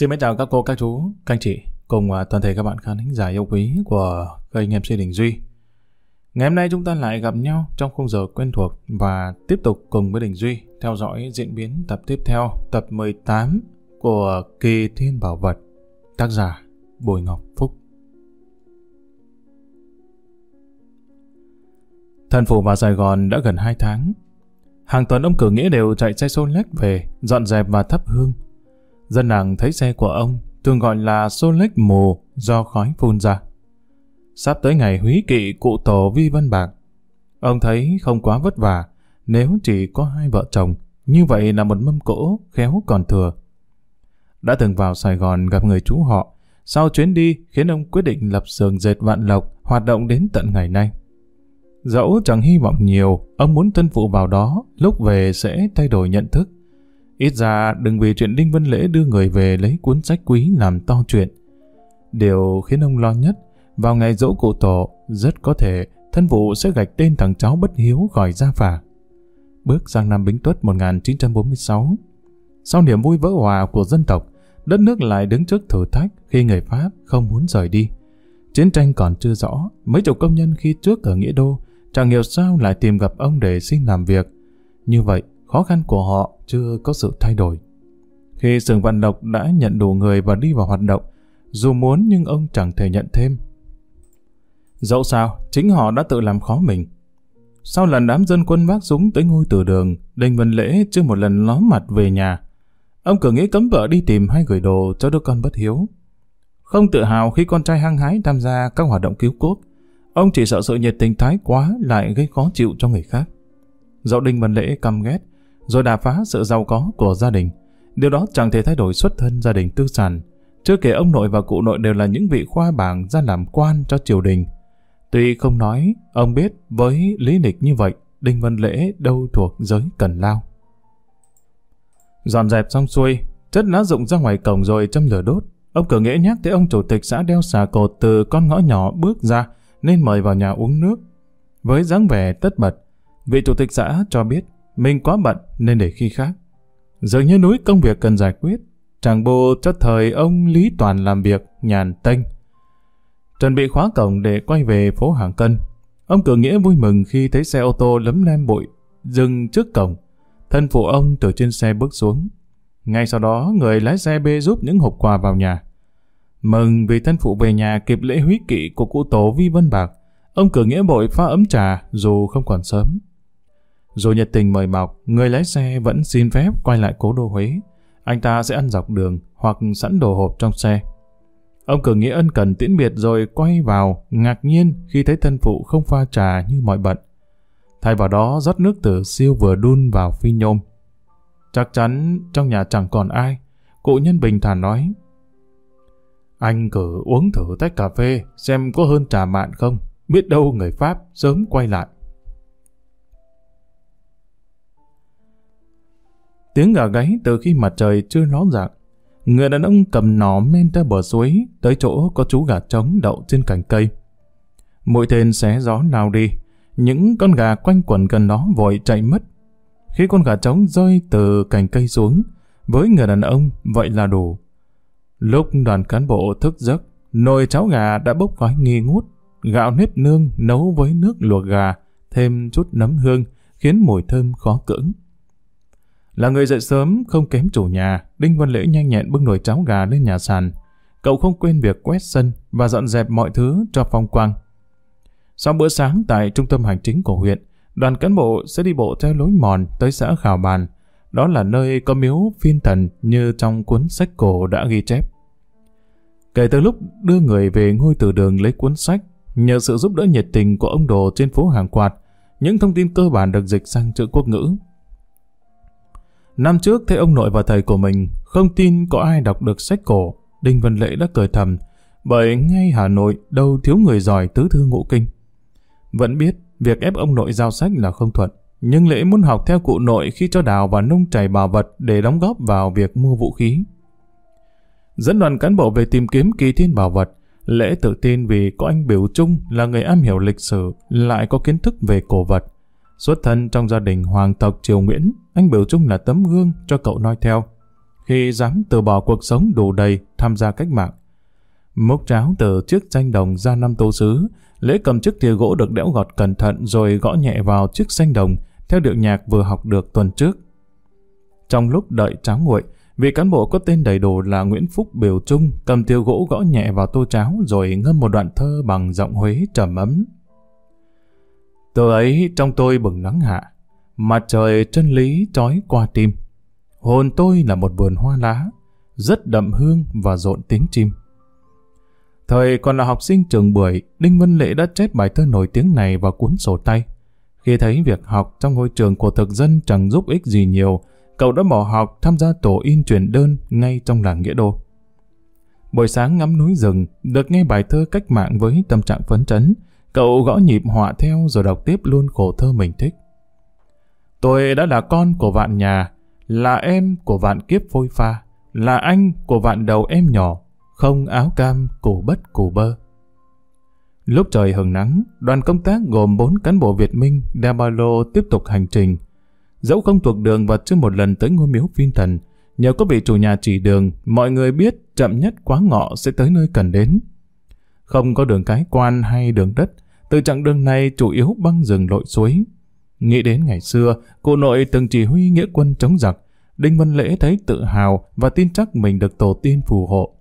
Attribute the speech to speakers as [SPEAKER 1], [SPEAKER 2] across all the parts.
[SPEAKER 1] Xin mến chào các cô, các chú, các anh chị cùng à, toàn thể các bạn khán thính giả yêu quý của kênh MC Đình Duy. Ngày hôm nay chúng ta lại gặp nhau trong khung giờ quen thuộc và tiếp tục cùng với Đình Duy theo dõi diễn biến tập tiếp theo, tập 18 của Kỳ Thiên Bảo Vật, tác giả Bùi Ngọc Phúc. Thần phủ vào Sài Gòn đã gần 2 tháng. Hàng tuần ông cử nghĩa đều chạy xe xô lách về, dọn dẹp và thắp hương. Dân làng thấy xe của ông thường gọi là xô mù do khói phun ra. Sắp tới ngày húy kỵ cụ tổ Vi Văn Bạc. Ông thấy không quá vất vả nếu chỉ có hai vợ chồng, như vậy là một mâm cỗ khéo còn thừa. Đã từng vào Sài Gòn gặp người chú họ, sau chuyến đi khiến ông quyết định lập sườn dệt vạn lộc hoạt động đến tận ngày nay. Dẫu chẳng hy vọng nhiều, ông muốn thân phụ vào đó, lúc về sẽ thay đổi nhận thức. Ít ra đừng vì chuyện Đinh Vân Lễ đưa người về lấy cuốn sách quý làm to chuyện. Điều khiến ông lo nhất, vào ngày dỗ cụ tổ, rất có thể thân vụ sẽ gạch tên thằng cháu bất hiếu khỏi gia phả. Bước sang năm Bính Tuất 1946, sau niềm vui vỡ hòa của dân tộc, đất nước lại đứng trước thử thách khi người Pháp không muốn rời đi. Chiến tranh còn chưa rõ, mấy chục công nhân khi trước ở Nghĩa Đô chẳng hiểu sao lại tìm gặp ông để xin làm việc. Như vậy, khó khăn của họ chưa có sự thay đổi. Khi xưởng vận độc đã nhận đủ người và đi vào hoạt động, dù muốn nhưng ông chẳng thể nhận thêm. Dẫu sao, chính họ đã tự làm khó mình. Sau lần đám dân quân vác súng tới ngôi tử đường, Đinh Văn Lễ chưa một lần ló mặt về nhà. Ông cử nghĩ cấm vợ đi tìm hay gửi đồ cho đứa con bất hiếu. Không tự hào khi con trai hăng hái tham gia các hoạt động cứu quốc, ông chỉ sợ sự nhiệt tình thái quá lại gây khó chịu cho người khác. Dẫu Đinh Văn Lễ căm ghét, rồi đà phá sự giàu có của gia đình. Điều đó chẳng thể thay đổi xuất thân gia đình tư sản. Chưa kể ông nội và cụ nội đều là những vị khoa bảng ra làm quan cho triều đình. Tuy không nói, ông biết với lý lịch như vậy, Đinh Văn Lễ đâu thuộc giới cần lao. Dọn dẹp xong xuôi, chất lá rụng ra ngoài cổng rồi châm lửa đốt. Ông cử nghĩa nhắc tới ông chủ tịch xã đeo xà cột từ con ngõ nhỏ bước ra nên mời vào nhà uống nước. Với dáng vẻ tất bật, vị chủ tịch xã cho biết mình quá bận nên để khi khác. Dường như núi công việc cần giải quyết, chàng bộ cho thời ông Lý Toàn làm việc nhàn tênh. Chuẩn bị khóa cổng để quay về phố Hàng Cân. Ông cử nghĩa vui mừng khi thấy xe ô tô lấm lem bụi, dừng trước cổng. Thân phụ ông từ trên xe bước xuống. Ngay sau đó, người lái xe bê giúp những hộp quà vào nhà. Mừng vì thân phụ về nhà kịp lễ húy kỵ của cụ tổ Vi Vân Bạc, ông cử nghĩa bội pha ấm trà dù không còn sớm. Dù nhiệt tình mời mọc, người lái xe vẫn xin phép quay lại cố đô Huế. Anh ta sẽ ăn dọc đường hoặc sẵn đồ hộp trong xe. Ông cử nghĩa ân cần tiễn biệt rồi quay vào, ngạc nhiên khi thấy thân phụ không pha trà như mọi bận. Thay vào đó rót nước từ siêu vừa đun vào phi nhôm. Chắc chắn trong nhà chẳng còn ai. Cụ nhân bình thản nói. Anh cử uống thử tách cà phê xem có hơn trà mạn không. Biết đâu người Pháp sớm quay lại. Tiếng gà gáy từ khi mặt trời chưa ló dạng. Người đàn ông cầm nỏ men ra bờ suối, tới chỗ có chú gà trống đậu trên cành cây. Mũi tên xé gió nào đi, những con gà quanh quẩn gần đó vội chạy mất. Khi con gà trống rơi từ cành cây xuống, với người đàn ông vậy là đủ. Lúc đoàn cán bộ thức giấc, nồi cháo gà đã bốc khói nghi ngút, gạo nếp nương nấu với nước luộc gà, thêm chút nấm hương, khiến mùi thơm khó cưỡng. Là người dậy sớm, không kém chủ nhà, Đinh Văn Lễ nhanh nhẹn bưng nồi cháo gà lên nhà sàn. Cậu không quên việc quét sân và dọn dẹp mọi thứ cho phong quang. Sau bữa sáng tại trung tâm hành chính của huyện, đoàn cán bộ sẽ đi bộ theo lối mòn tới xã Khảo Bàn. Đó là nơi có miếu phiên thần như trong cuốn sách cổ đã ghi chép. Kể từ lúc đưa người về ngôi từ đường lấy cuốn sách, nhờ sự giúp đỡ nhiệt tình của ông Đồ trên phố Hàng Quạt, những thông tin cơ bản được dịch sang chữ quốc ngữ. Năm trước thấy ông nội và thầy của mình không tin có ai đọc được sách cổ, Đinh Văn Lễ đã cười thầm, bởi ngay Hà Nội đâu thiếu người giỏi tứ thư ngũ kinh. Vẫn biết việc ép ông nội giao sách là không thuận, nhưng Lễ muốn học theo cụ nội khi cho đào và nung chảy bảo vật để đóng góp vào việc mua vũ khí. Dẫn đoàn cán bộ về tìm kiếm kỳ thiên bảo vật, Lễ tự tin vì có anh Biểu Trung là người am hiểu lịch sử, lại có kiến thức về cổ vật. Xuất thân trong gia đình hoàng tộc Triều Nguyễn, anh Biểu Trung là tấm gương cho cậu noi theo. khi dám từ bỏ cuộc sống đủ đầy tham gia cách mạng. Múc cháo từ chiếc danh đồng ra năm tô sứ, lễ cầm chiếc thìa gỗ được đẽo gọt cẩn thận rồi gõ nhẹ vào chiếc danh đồng theo điệu nhạc vừa học được tuần trước. Trong lúc đợi cháo nguội, vị cán bộ có tên đầy đủ là Nguyễn Phúc Biểu Trung cầm tiêu gỗ gõ nhẹ vào tô cháo rồi ngâm một đoạn thơ bằng giọng Huế trầm ấm. Từ ấy trong tôi bừng nắng hạ, mặt trời chân lý trói qua tim. Hồn tôi là một vườn hoa lá, rất đậm hương và rộn tiếng chim. Thời còn là học sinh trường bưởi, Đinh Văn lệ đã chép bài thơ nổi tiếng này vào cuốn sổ tay. Khi thấy việc học trong ngôi trường của thực dân chẳng giúp ích gì nhiều, cậu đã bỏ học tham gia tổ in truyền đơn ngay trong làng Nghĩa Đô. Buổi sáng ngắm núi rừng, được nghe bài thơ cách mạng với tâm trạng phấn chấn, cậu gõ nhịp họa theo rồi đọc tiếp luôn khổ thơ mình thích. Tôi đã là con của vạn nhà, là em của vạn kiếp phôi pha, là anh của vạn đầu em nhỏ, không áo cam củ bất củ bơ. Lúc trời hừng nắng, đoàn công tác gồm 4 cán bộ Việt Minh đeo ba lô tiếp tục hành trình. Dẫu không thuộc đường và chưa một lần tới ngôi miếu phiên thần, nhờ có vị chủ nhà chỉ đường, mọi người biết chậm nhất quá ngọ sẽ tới nơi cần đến. Không có đường cái quan hay đường đất, từ chặng đường này chủ yếu băng rừng lội suối. Nghĩ đến ngày xưa, cụ nội từng chỉ huy nghĩa quân chống giặc, Đinh Văn Lễ thấy tự hào và tin chắc mình được tổ tiên phù hộ.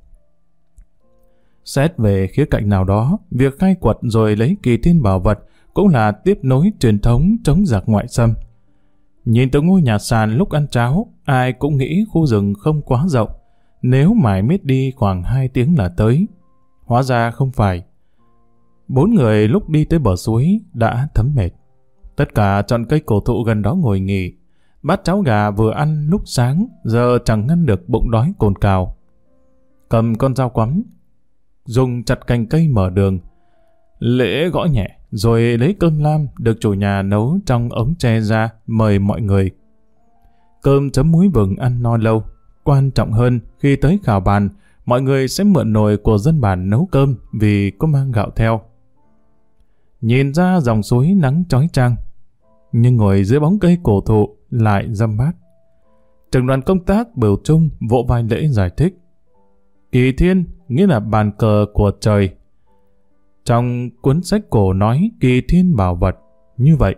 [SPEAKER 1] Xét về khía cạnh nào đó, việc khai quật rồi lấy kỳ thiên bảo vật cũng là tiếp nối truyền thống chống giặc ngoại xâm. Nhìn từ ngôi nhà sàn lúc ăn cháo, ai cũng nghĩ khu rừng không quá rộng. Nếu mải miết đi khoảng 2 tiếng là tới. Hóa ra không phải. Bốn người lúc đi tới bờ suối đã thấm mệt. Tất cả chọn cây cổ thụ gần đó ngồi nghỉ. Bát cháo gà vừa ăn lúc sáng, giờ chẳng ngăn được bụng đói cồn cào. Cầm con dao quắm, dùng chặt cành cây mở đường. Lễ gõ nhẹ, rồi lấy cơm lam được chủ nhà nấu trong ống tre ra mời mọi người. Cơm chấm muối vừng ăn no lâu. Quan trọng hơn, khi tới khảo bàn, mọi người sẽ mượn nồi của dân bản nấu cơm vì có mang gạo theo. Nhìn ra dòng suối nắng trói trang, nhưng ngồi dưới bóng cây cổ thụ lại dâm mát. Trường đoàn công tác biểu trung vỗ vai lễ giải thích. Kỳ thiên nghĩa là bàn cờ của trời. Trong cuốn sách cổ nói kỳ thiên bảo vật, như vậy,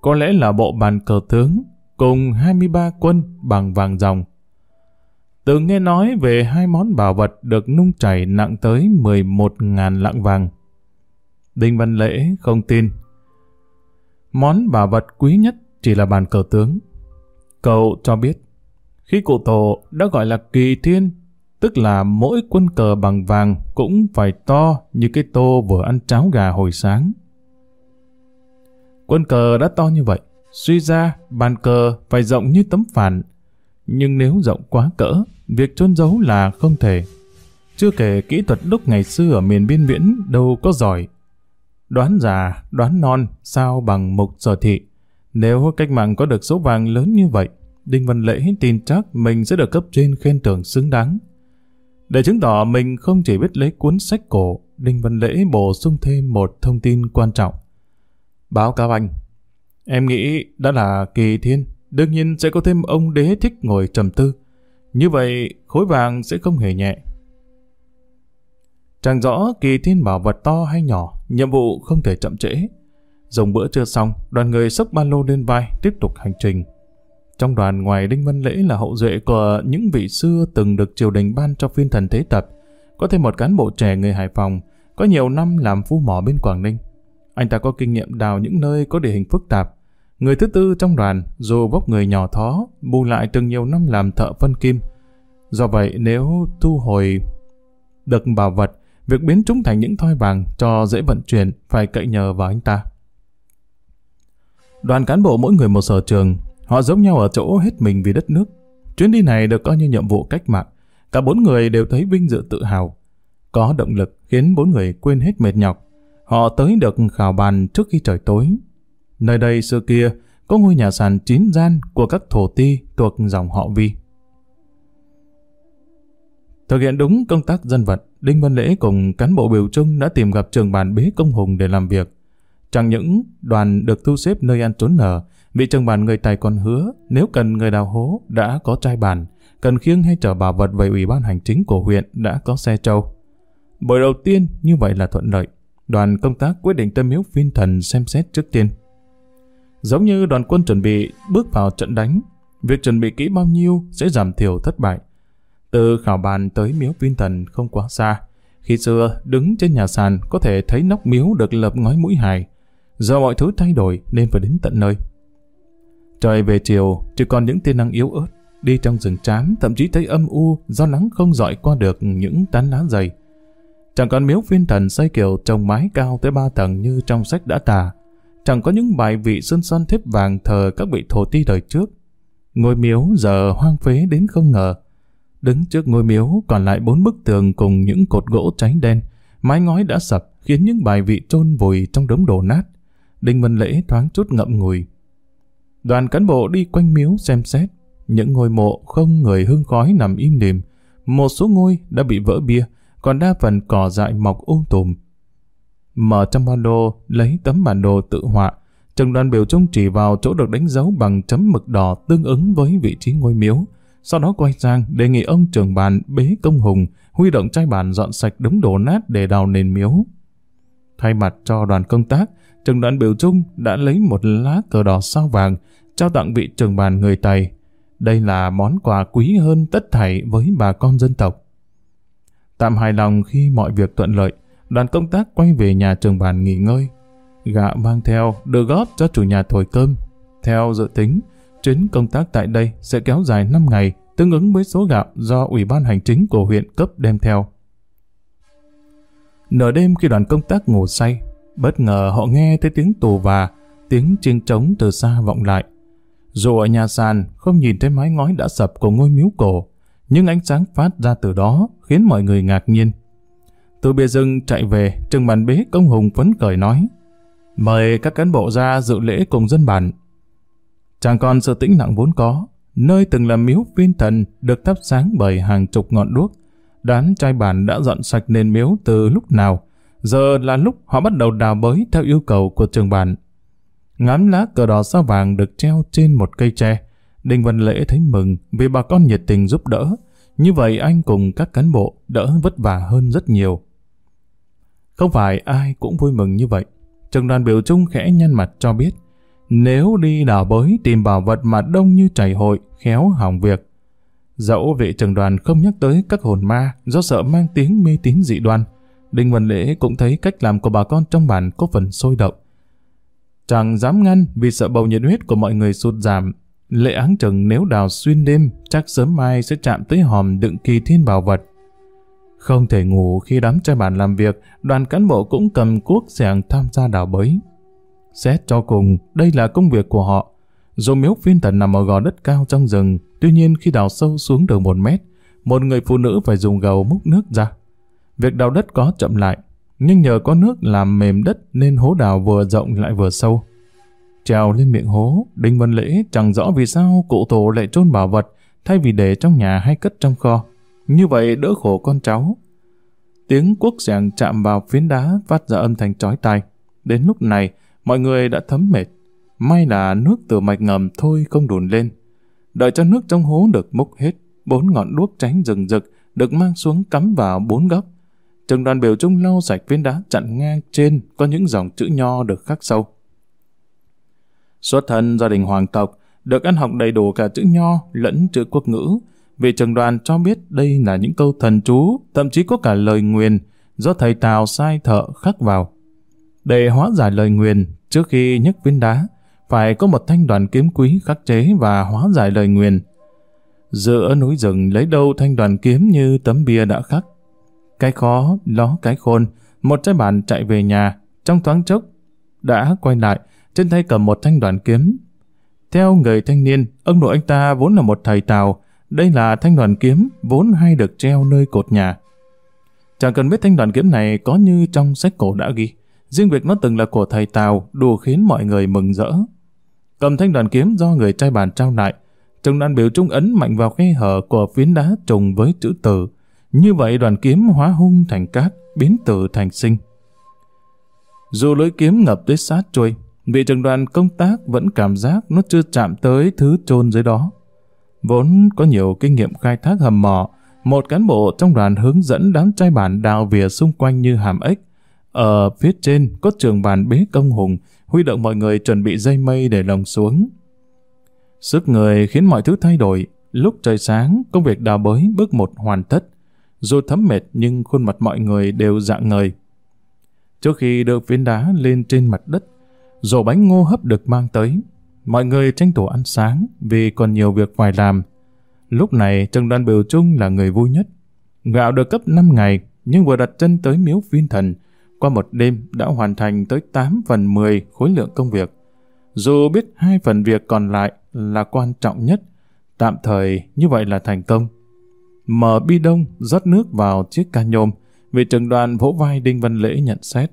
[SPEAKER 1] có lẽ là bộ bàn cờ tướng cùng 23 quân bằng vàng dòng. Từng nghe nói về hai món bảo vật được nung chảy nặng tới 11.000 lạng vàng. Đinh Văn Lễ không tin. Món bảo vật quý nhất chỉ là bàn cờ tướng. Cậu cho biết, khi cụ tổ đã gọi là kỳ thiên tức là mỗi quân cờ bằng vàng cũng phải to như cái tô vừa ăn cháo gà hồi sáng. Quân cờ đã to như vậy, suy ra bàn cờ phải rộng như tấm phản, nhưng nếu rộng quá cỡ, việc trôn giấu là không thể. Chưa kể kỹ thuật đúc ngày xưa ở miền biên viễn đâu có giỏi. Đoán già, đoán non, sao bằng mục sở thị. Nếu cách mạng có được số vàng lớn như vậy, Đinh Văn Lễ tin chắc mình sẽ được cấp trên khen thưởng xứng đáng. Để chứng tỏ mình không chỉ biết lấy cuốn sách cổ, Đinh Văn Lễ bổ sung thêm một thông tin quan trọng. Báo cáo anh, em nghĩ đã là kỳ thiên, đương nhiên sẽ có thêm ông đế thích ngồi trầm tư. Như vậy, khối vàng sẽ không hề nhẹ. Chẳng rõ kỳ thiên bảo vật to hay nhỏ, nhiệm vụ không thể chậm trễ. Dùng bữa trưa xong, đoàn người sốc ba lô lên vai, tiếp tục hành trình. Trong đoàn ngoài Đinh Văn Lễ là hậu duệ của những vị xưa từng được triều đình ban cho phiên thần thế tập. Có thêm một cán bộ trẻ người Hải Phòng, có nhiều năm làm phu mỏ bên Quảng Ninh. Anh ta có kinh nghiệm đào những nơi có địa hình phức tạp. Người thứ tư trong đoàn, dù vóc người nhỏ thó, bù lại từng nhiều năm làm thợ phân kim. Do vậy, nếu thu hồi được bảo vật, việc biến chúng thành những thoi vàng cho dễ vận chuyển phải cậy nhờ vào anh ta. Đoàn cán bộ mỗi người một sở trường, Họ giống nhau ở chỗ hết mình vì đất nước. Chuyến đi này được coi như nhiệm vụ cách mạng. Cả bốn người đều thấy vinh dự tự hào. Có động lực khiến bốn người quên hết mệt nhọc. Họ tới được khảo bàn trước khi trời tối. Nơi đây xưa kia có ngôi nhà sàn chín gian của các thổ ti thuộc dòng họ Vi. Thực hiện đúng công tác dân vận, Đinh Văn Lễ cùng cán bộ biểu trưng đã tìm gặp trường bàn bế công hùng để làm việc. Chẳng những đoàn được thu xếp nơi ăn trốn nở, Vị trường bàn người Tài còn hứa nếu cần người đào hố đã có trai bàn, cần khiêng hay trở bảo vật về ủy ban hành chính của huyện đã có xe trâu. Buổi đầu tiên như vậy là thuận lợi. Đoàn công tác quyết định tâm miếu phiên thần xem xét trước tiên. Giống như đoàn quân chuẩn bị bước vào trận đánh, việc chuẩn bị kỹ bao nhiêu sẽ giảm thiểu thất bại. Từ khảo bàn tới miếu viên thần không quá xa. Khi xưa, đứng trên nhà sàn có thể thấy nóc miếu được lập ngói mũi hài. Do mọi thứ thay đổi nên phải đến tận nơi. Trời về chiều, chỉ còn những tia nắng yếu ớt. Đi trong rừng trám, thậm chí thấy âm u do nắng không dọi qua được những tán lá dày. Chẳng còn miếu viên thần xây kiểu trồng mái cao tới ba tầng như trong sách đã tả. Chẳng có những bài vị sơn son thép vàng thờ các vị thổ ti đời trước. Ngôi miếu giờ hoang phế đến không ngờ. Đứng trước ngôi miếu còn lại bốn bức tường cùng những cột gỗ cháy đen. Mái ngói đã sập khiến những bài vị chôn vùi trong đống đổ nát. Đinh Văn Lễ thoáng chút ngậm ngùi. Đoàn cán bộ đi quanh miếu xem xét. Những ngôi mộ không người hương khói nằm im lìm. Một số ngôi đã bị vỡ bia, còn đa phần cỏ dại mọc um tùm. Mở trong ba lô, lấy tấm bản đồ tự họa, Trần đoàn biểu trung chỉ vào chỗ được đánh dấu bằng chấm mực đỏ tương ứng với vị trí ngôi miếu. Sau đó quay sang đề nghị ông trưởng bàn bế công hùng huy động trai bàn dọn sạch đống đổ nát để đào nền miếu. Thay mặt cho đoàn công tác, Trần đoàn biểu trung đã lấy một lá cờ đỏ sao vàng trao tặng vị trưởng bàn người Tày. Đây là món quà quý hơn tất thảy với bà con dân tộc. Tạm hài lòng khi mọi việc thuận lợi, đoàn công tác quay về nhà trường bàn nghỉ ngơi. Gạo mang theo đưa góp cho chủ nhà thổi cơm. Theo dự tính, chuyến công tác tại đây sẽ kéo dài 5 ngày, tương ứng với số gạo do Ủy ban Hành chính của huyện cấp đem theo. Nửa đêm khi đoàn công tác ngủ say, bất ngờ họ nghe thấy tiếng tù và, tiếng chiêng trống từ xa vọng lại. Dù ở nhà sàn không nhìn thấy mái ngói đã sập của ngôi miếu cổ, nhưng ánh sáng phát ra từ đó khiến mọi người ngạc nhiên. Từ bia rừng chạy về, trừng bàn bế công hùng phấn cởi nói Mời các cán bộ ra dự lễ cùng dân bản. Chẳng còn sự tĩnh lặng vốn có, nơi từng là miếu viên thần được thắp sáng bởi hàng chục ngọn đuốc. Đám trai bản đã dọn sạch nền miếu từ lúc nào, giờ là lúc họ bắt đầu đào bới theo yêu cầu của trường bản. Ngắm lá cờ đỏ sao vàng được treo trên một cây tre, Đinh Văn Lễ thấy mừng vì bà con nhiệt tình giúp đỡ. Như vậy anh cùng các cán bộ đỡ vất vả hơn rất nhiều. Không phải ai cũng vui mừng như vậy. Trường đoàn biểu trung khẽ nhăn mặt cho biết nếu đi đào bới tìm bảo vật mà đông như chảy hội, khéo hỏng việc. Dẫu vị trường đoàn không nhắc tới các hồn ma do sợ mang tiếng mê tín dị đoan, Đinh Văn Lễ cũng thấy cách làm của bà con trong bản có phần sôi động. Chẳng dám ngăn vì sợ bầu nhiệt huyết của mọi người sụt giảm. Lệ áng chừng nếu đào xuyên đêm, chắc sớm mai sẽ chạm tới hòm đựng kỳ thiên bảo vật. Không thể ngủ khi đám trai bản làm việc, đoàn cán bộ cũng cầm cuốc sẻng tham gia đào bới. Xét cho cùng, đây là công việc của họ. Dù miếu phiên thần nằm ở gò đất cao trong rừng, tuy nhiên khi đào sâu xuống được một mét, một người phụ nữ phải dùng gầu múc nước ra. Việc đào đất có chậm lại, nhưng nhờ có nước làm mềm đất nên hố đào vừa rộng lại vừa sâu. Trèo lên miệng hố, Đinh Văn Lễ chẳng rõ vì sao cụ tổ lại chôn bảo vật thay vì để trong nhà hay cất trong kho. Như vậy đỡ khổ con cháu. Tiếng quốc giảng chạm vào phiến đá phát ra âm thanh chói tai. Đến lúc này, mọi người đã thấm mệt. May là nước từ mạch ngầm thôi không đùn lên. Đợi cho nước trong hố được múc hết, bốn ngọn đuốc tránh rừng rực được mang xuống cắm vào bốn góc. Trường đoàn biểu trung lau sạch phiến đá chặn ngang trên có những dòng chữ nho được khắc sâu. Xuất thân gia đình hoàng tộc, được ăn học đầy đủ cả chữ nho lẫn chữ quốc ngữ, Vị trường đoàn cho biết đây là những câu thần chú, thậm chí có cả lời nguyền do thầy Tào sai thợ khắc vào. Để hóa giải lời nguyền, trước khi nhấc viên đá, phải có một thanh đoàn kiếm quý khắc chế và hóa giải lời nguyền. Giữa núi rừng lấy đâu thanh đoàn kiếm như tấm bia đã khắc. Cái khó, ló cái khôn, một trái bàn chạy về nhà, trong thoáng chốc, đã quay lại, trên tay cầm một thanh đoàn kiếm. Theo người thanh niên, ông nội anh ta vốn là một thầy Tào, đây là thanh đoàn kiếm vốn hay được treo nơi cột nhà. Chẳng cần biết thanh đoàn kiếm này có như trong sách cổ đã ghi. Riêng việc nó từng là của thầy Tào đủ khiến mọi người mừng rỡ. Cầm thanh đoàn kiếm do người trai bàn trao lại, trùng đoàn biểu trung ấn mạnh vào khe hở của phiến đá trùng với chữ tử. Như vậy đoàn kiếm hóa hung thành cát, biến tử thành sinh. Dù lưỡi kiếm ngập tới sát trôi, vị trường đoàn công tác vẫn cảm giác nó chưa chạm tới thứ chôn dưới đó. Vốn có nhiều kinh nghiệm khai thác hầm mỏ, một cán bộ trong đoàn hướng dẫn đám trai bản đào vỉa xung quanh như hàm ếch. Ở phía trên có trường bàn bế công hùng, huy động mọi người chuẩn bị dây mây để lồng xuống. Sức người khiến mọi thứ thay đổi. Lúc trời sáng, công việc đào bới bước một hoàn tất. Dù thấm mệt nhưng khuôn mặt mọi người đều dạng ngời. Trước khi được viên đá lên trên mặt đất, rổ bánh ngô hấp được mang tới. Mọi người tranh thủ ăn sáng vì còn nhiều việc phải làm. Lúc này Trần Đoàn Biểu Trung là người vui nhất. Gạo được cấp 5 ngày, nhưng vừa đặt chân tới miếu viên thần, qua một đêm đã hoàn thành tới 8 phần 10 khối lượng công việc. Dù biết hai phần việc còn lại là quan trọng nhất, tạm thời như vậy là thành công. Mở bi đông, rót nước vào chiếc ca nhôm, vị trưởng đoàn vỗ vai Đinh Văn Lễ nhận xét.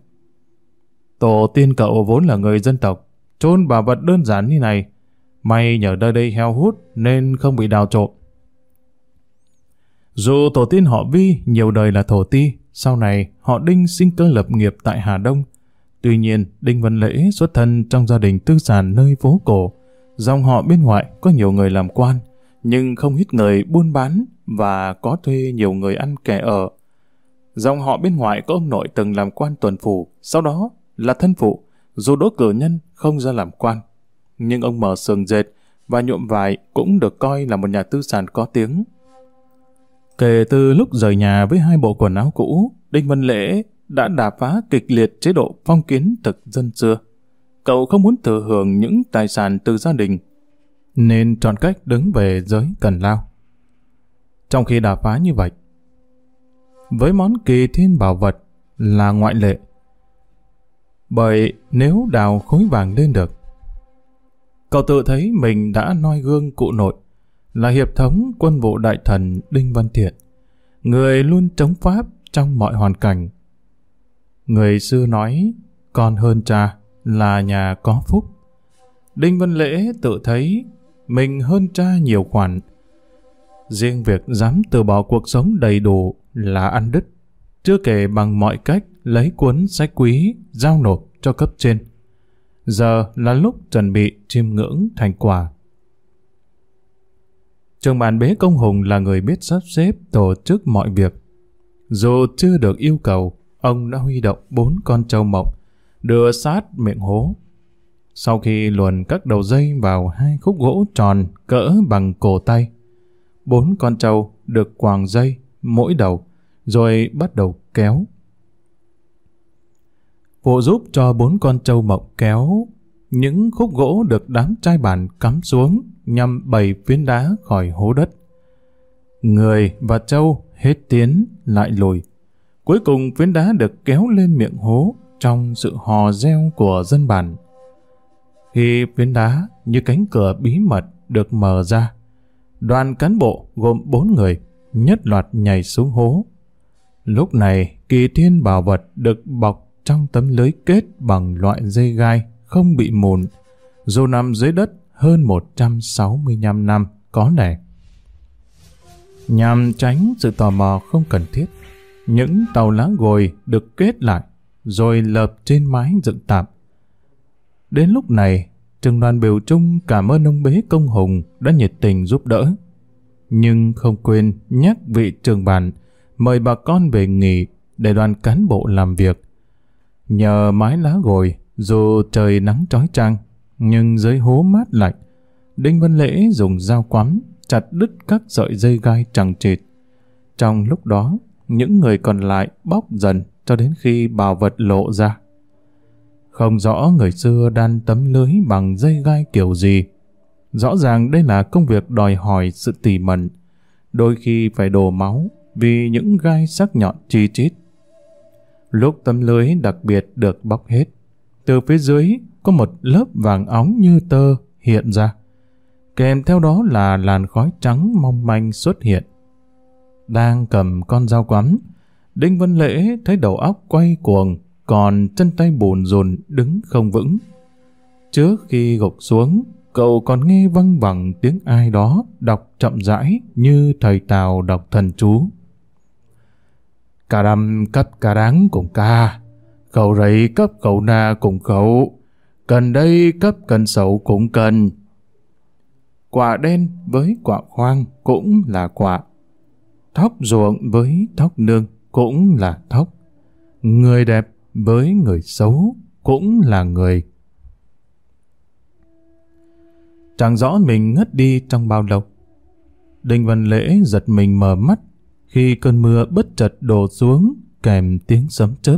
[SPEAKER 1] Tổ tiên cậu vốn là người dân tộc, chôn bảo vật đơn giản như này. May nhờ nơi đây heo hút nên không bị đào trộm. Dù tổ tiên họ Vi nhiều đời là thổ ti, sau này họ Đinh sinh cơ lập nghiệp tại Hà Đông. Tuy nhiên, Đinh Văn Lễ xuất thân trong gia đình tư sản nơi phố cổ. Dòng họ bên ngoại có nhiều người làm quan, nhưng không ít người buôn bán và có thuê nhiều người ăn kẻ ở. Dòng họ bên ngoại có ông nội từng làm quan tuần phủ, sau đó là thân phụ, dù đỗ cử nhân không ra làm quan. Nhưng ông mở sườn dệt và nhuộm vải cũng được coi là một nhà tư sản có tiếng. Kể từ lúc rời nhà với hai bộ quần áo cũ, Đinh Văn Lễ đã đà phá kịch liệt chế độ phong kiến thực dân xưa. Cậu không muốn thừa hưởng những tài sản từ gia đình, nên chọn cách đứng về giới cần lao. Trong khi đà phá như vậy, với món kỳ thiên bảo vật là ngoại lệ, bởi nếu đào khối vàng lên được, cậu tự thấy mình đã noi gương cụ nội là hiệp thống quân vụ đại thần Đinh Văn Thiện, người luôn chống Pháp trong mọi hoàn cảnh. Người xưa nói, con hơn cha là nhà có phúc. Đinh Văn Lễ tự thấy mình hơn cha nhiều khoản. Riêng việc dám từ bỏ cuộc sống đầy đủ là ăn đứt, chưa kể bằng mọi cách lấy cuốn sách quý giao nộp cho cấp trên. Giờ là lúc chuẩn bị chiêm ngưỡng thành quả. Trường bàn bế công hùng là người biết sắp xếp tổ chức mọi việc. Dù chưa được yêu cầu, ông đã huy động bốn con trâu mộng, đưa sát miệng hố. Sau khi luồn các đầu dây vào hai khúc gỗ tròn cỡ bằng cổ tay, bốn con trâu được quàng dây mỗi đầu, rồi bắt đầu kéo. Phụ giúp cho bốn con trâu mộng kéo những khúc gỗ được đám trai bản cắm xuống nhằm bày phiến đá khỏi hố đất. Người và trâu hết tiến lại lùi. Cuối cùng phiến đá được kéo lên miệng hố trong sự hò reo của dân bản. Khi phiến đá như cánh cửa bí mật được mở ra, đoàn cán bộ gồm bốn người nhất loạt nhảy xuống hố. Lúc này, kỳ thiên bảo vật được bọc trong tấm lưới kết bằng loại dây gai không bị mùn, dù nằm dưới đất hơn 165 năm có lẽ. Nhằm tránh sự tò mò không cần thiết, những tàu lá gồi được kết lại rồi lợp trên mái dựng tạm. Đến lúc này, trường đoàn biểu trung cảm ơn ông bế công hùng đã nhiệt tình giúp đỡ. Nhưng không quên nhắc vị trường bàn mời bà con về nghỉ để đoàn cán bộ làm việc. Nhờ mái lá gồi, dù trời nắng trói trang, nhưng dưới hố mát lạnh, Đinh Văn Lễ dùng dao quắm chặt đứt các sợi dây gai chẳng chịt. Trong lúc đó, những người còn lại bóc dần cho đến khi bào vật lộ ra. Không rõ người xưa đan tấm lưới bằng dây gai kiểu gì. Rõ ràng đây là công việc đòi hỏi sự tỉ mẩn, đôi khi phải đổ máu vì những gai sắc nhọn chi chít. Lúc tấm lưới đặc biệt được bóc hết, từ phía dưới có một lớp vàng óng như tơ hiện ra. Kèm theo đó là làn khói trắng mong manh xuất hiện. Đang cầm con dao quắm, Đinh Văn Lễ thấy đầu óc quay cuồng, còn chân tay bùn rùn đứng không vững. Trước khi gục xuống, cậu còn nghe văng vẳng tiếng ai đó đọc chậm rãi như thầy Tào đọc thần chú. Cà đâm cấp cà đáng cùng ca, cậu rẫy cấp cậu na cùng cậu, cần đây cấp cần sậu cũng cần. quả đen với quả khoang cũng là quả. Thóc ruộng với thóc nương cũng là thóc. Người đẹp với người xấu cũng là người. Chẳng rõ mình ngất đi trong bao lâu. Đinh Văn Lễ giật mình mở mắt khi cơn mưa bất chợt đổ xuống kèm tiếng sấm chớp.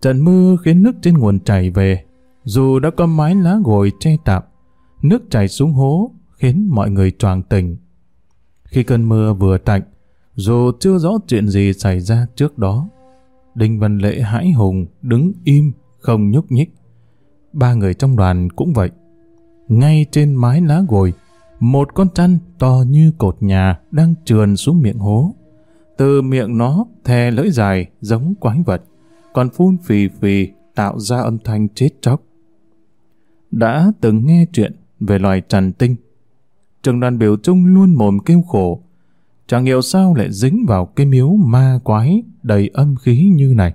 [SPEAKER 1] Trận mưa khiến nước trên nguồn chảy về, dù đã có mái lá gồi che tạm, nước chảy xuống hố khiến mọi người choàng tỉnh. Khi cơn mưa vừa tạnh, dù chưa rõ chuyện gì xảy ra trước đó, Đinh Văn Lễ hãi hùng đứng im không nhúc nhích. Ba người trong đoàn cũng vậy. Ngay trên mái lá gồi, một con chăn to như cột nhà đang trườn xuống miệng hố. Từ miệng nó thè lưỡi dài giống quái vật, còn phun phì phì tạo ra âm thanh chết chóc. Đã từng nghe chuyện về loài trần tinh. Trường đoàn biểu trung luôn mồm kêu khổ. Chẳng hiểu sao lại dính vào cái miếu ma quái đầy âm khí như này.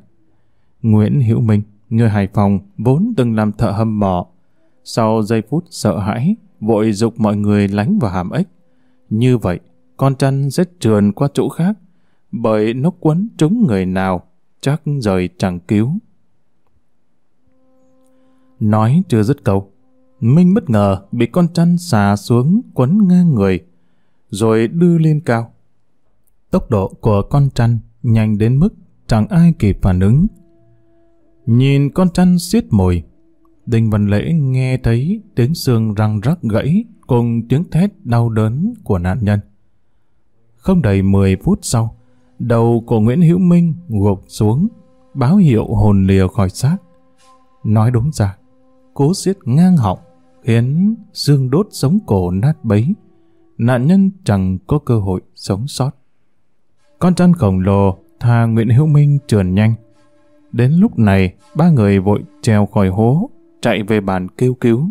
[SPEAKER 1] Nguyễn Hữu Minh, người Hải Phòng, vốn từng làm thợ hầm mỏ. Sau giây phút sợ hãi, vội dục mọi người lánh vào hàm ếch. Như vậy, con chăn sẽ trườn qua chỗ khác, bởi nó quấn trúng người nào, chắc rời chẳng cứu. Nói chưa dứt câu, Minh bất ngờ bị con chăn xà xuống quấn ngang người, rồi đưa lên cao. Tốc độ của con chăn nhanh đến mức chẳng ai kịp phản ứng. Nhìn con chăn xiết mồi, Đinh Văn Lễ nghe thấy tiếng xương răng rắc gãy cùng tiếng thét đau đớn của nạn nhân. Không đầy 10 phút sau, đầu của Nguyễn Hữu Minh gục xuống, báo hiệu hồn lìa khỏi xác. Nói đúng ra, cố xiết ngang họng, khiến xương đốt sống cổ nát bấy. Nạn nhân chẳng có cơ hội sống sót. Con chăn khổng lồ tha Nguyễn Hữu Minh trườn nhanh. Đến lúc này, ba người vội trèo khỏi hố, chạy về bàn kêu cứu.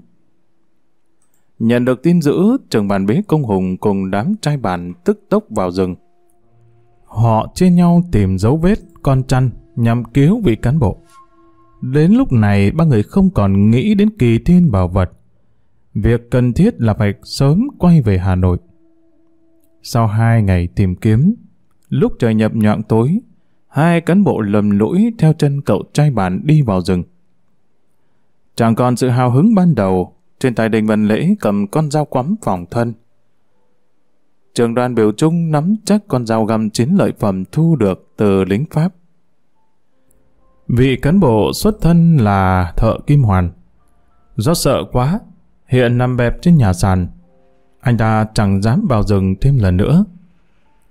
[SPEAKER 1] Nhận được tin dữ, trưởng bàn bế công hùng cùng đám trai bàn tức tốc vào rừng. Họ chia nhau tìm dấu vết con chăn nhằm cứu vị cán bộ. Đến lúc này ba người không còn nghĩ đến kỳ thiên bảo vật. Việc cần thiết là phải sớm quay về Hà Nội. Sau hai ngày tìm kiếm, lúc trời nhập nhọn tối, hai cán bộ lầm lũi theo chân cậu trai bản đi vào rừng. Chẳng còn sự hào hứng ban đầu, trên tay đình văn lễ cầm con dao quắm phòng thân. Trường đoàn biểu trung nắm chắc con dao găm chiến lợi phẩm thu được từ lính Pháp. Vị cán bộ xuất thân là thợ kim hoàn. Do sợ quá, hiện nằm bẹp trên nhà sàn. Anh ta chẳng dám vào rừng thêm lần nữa.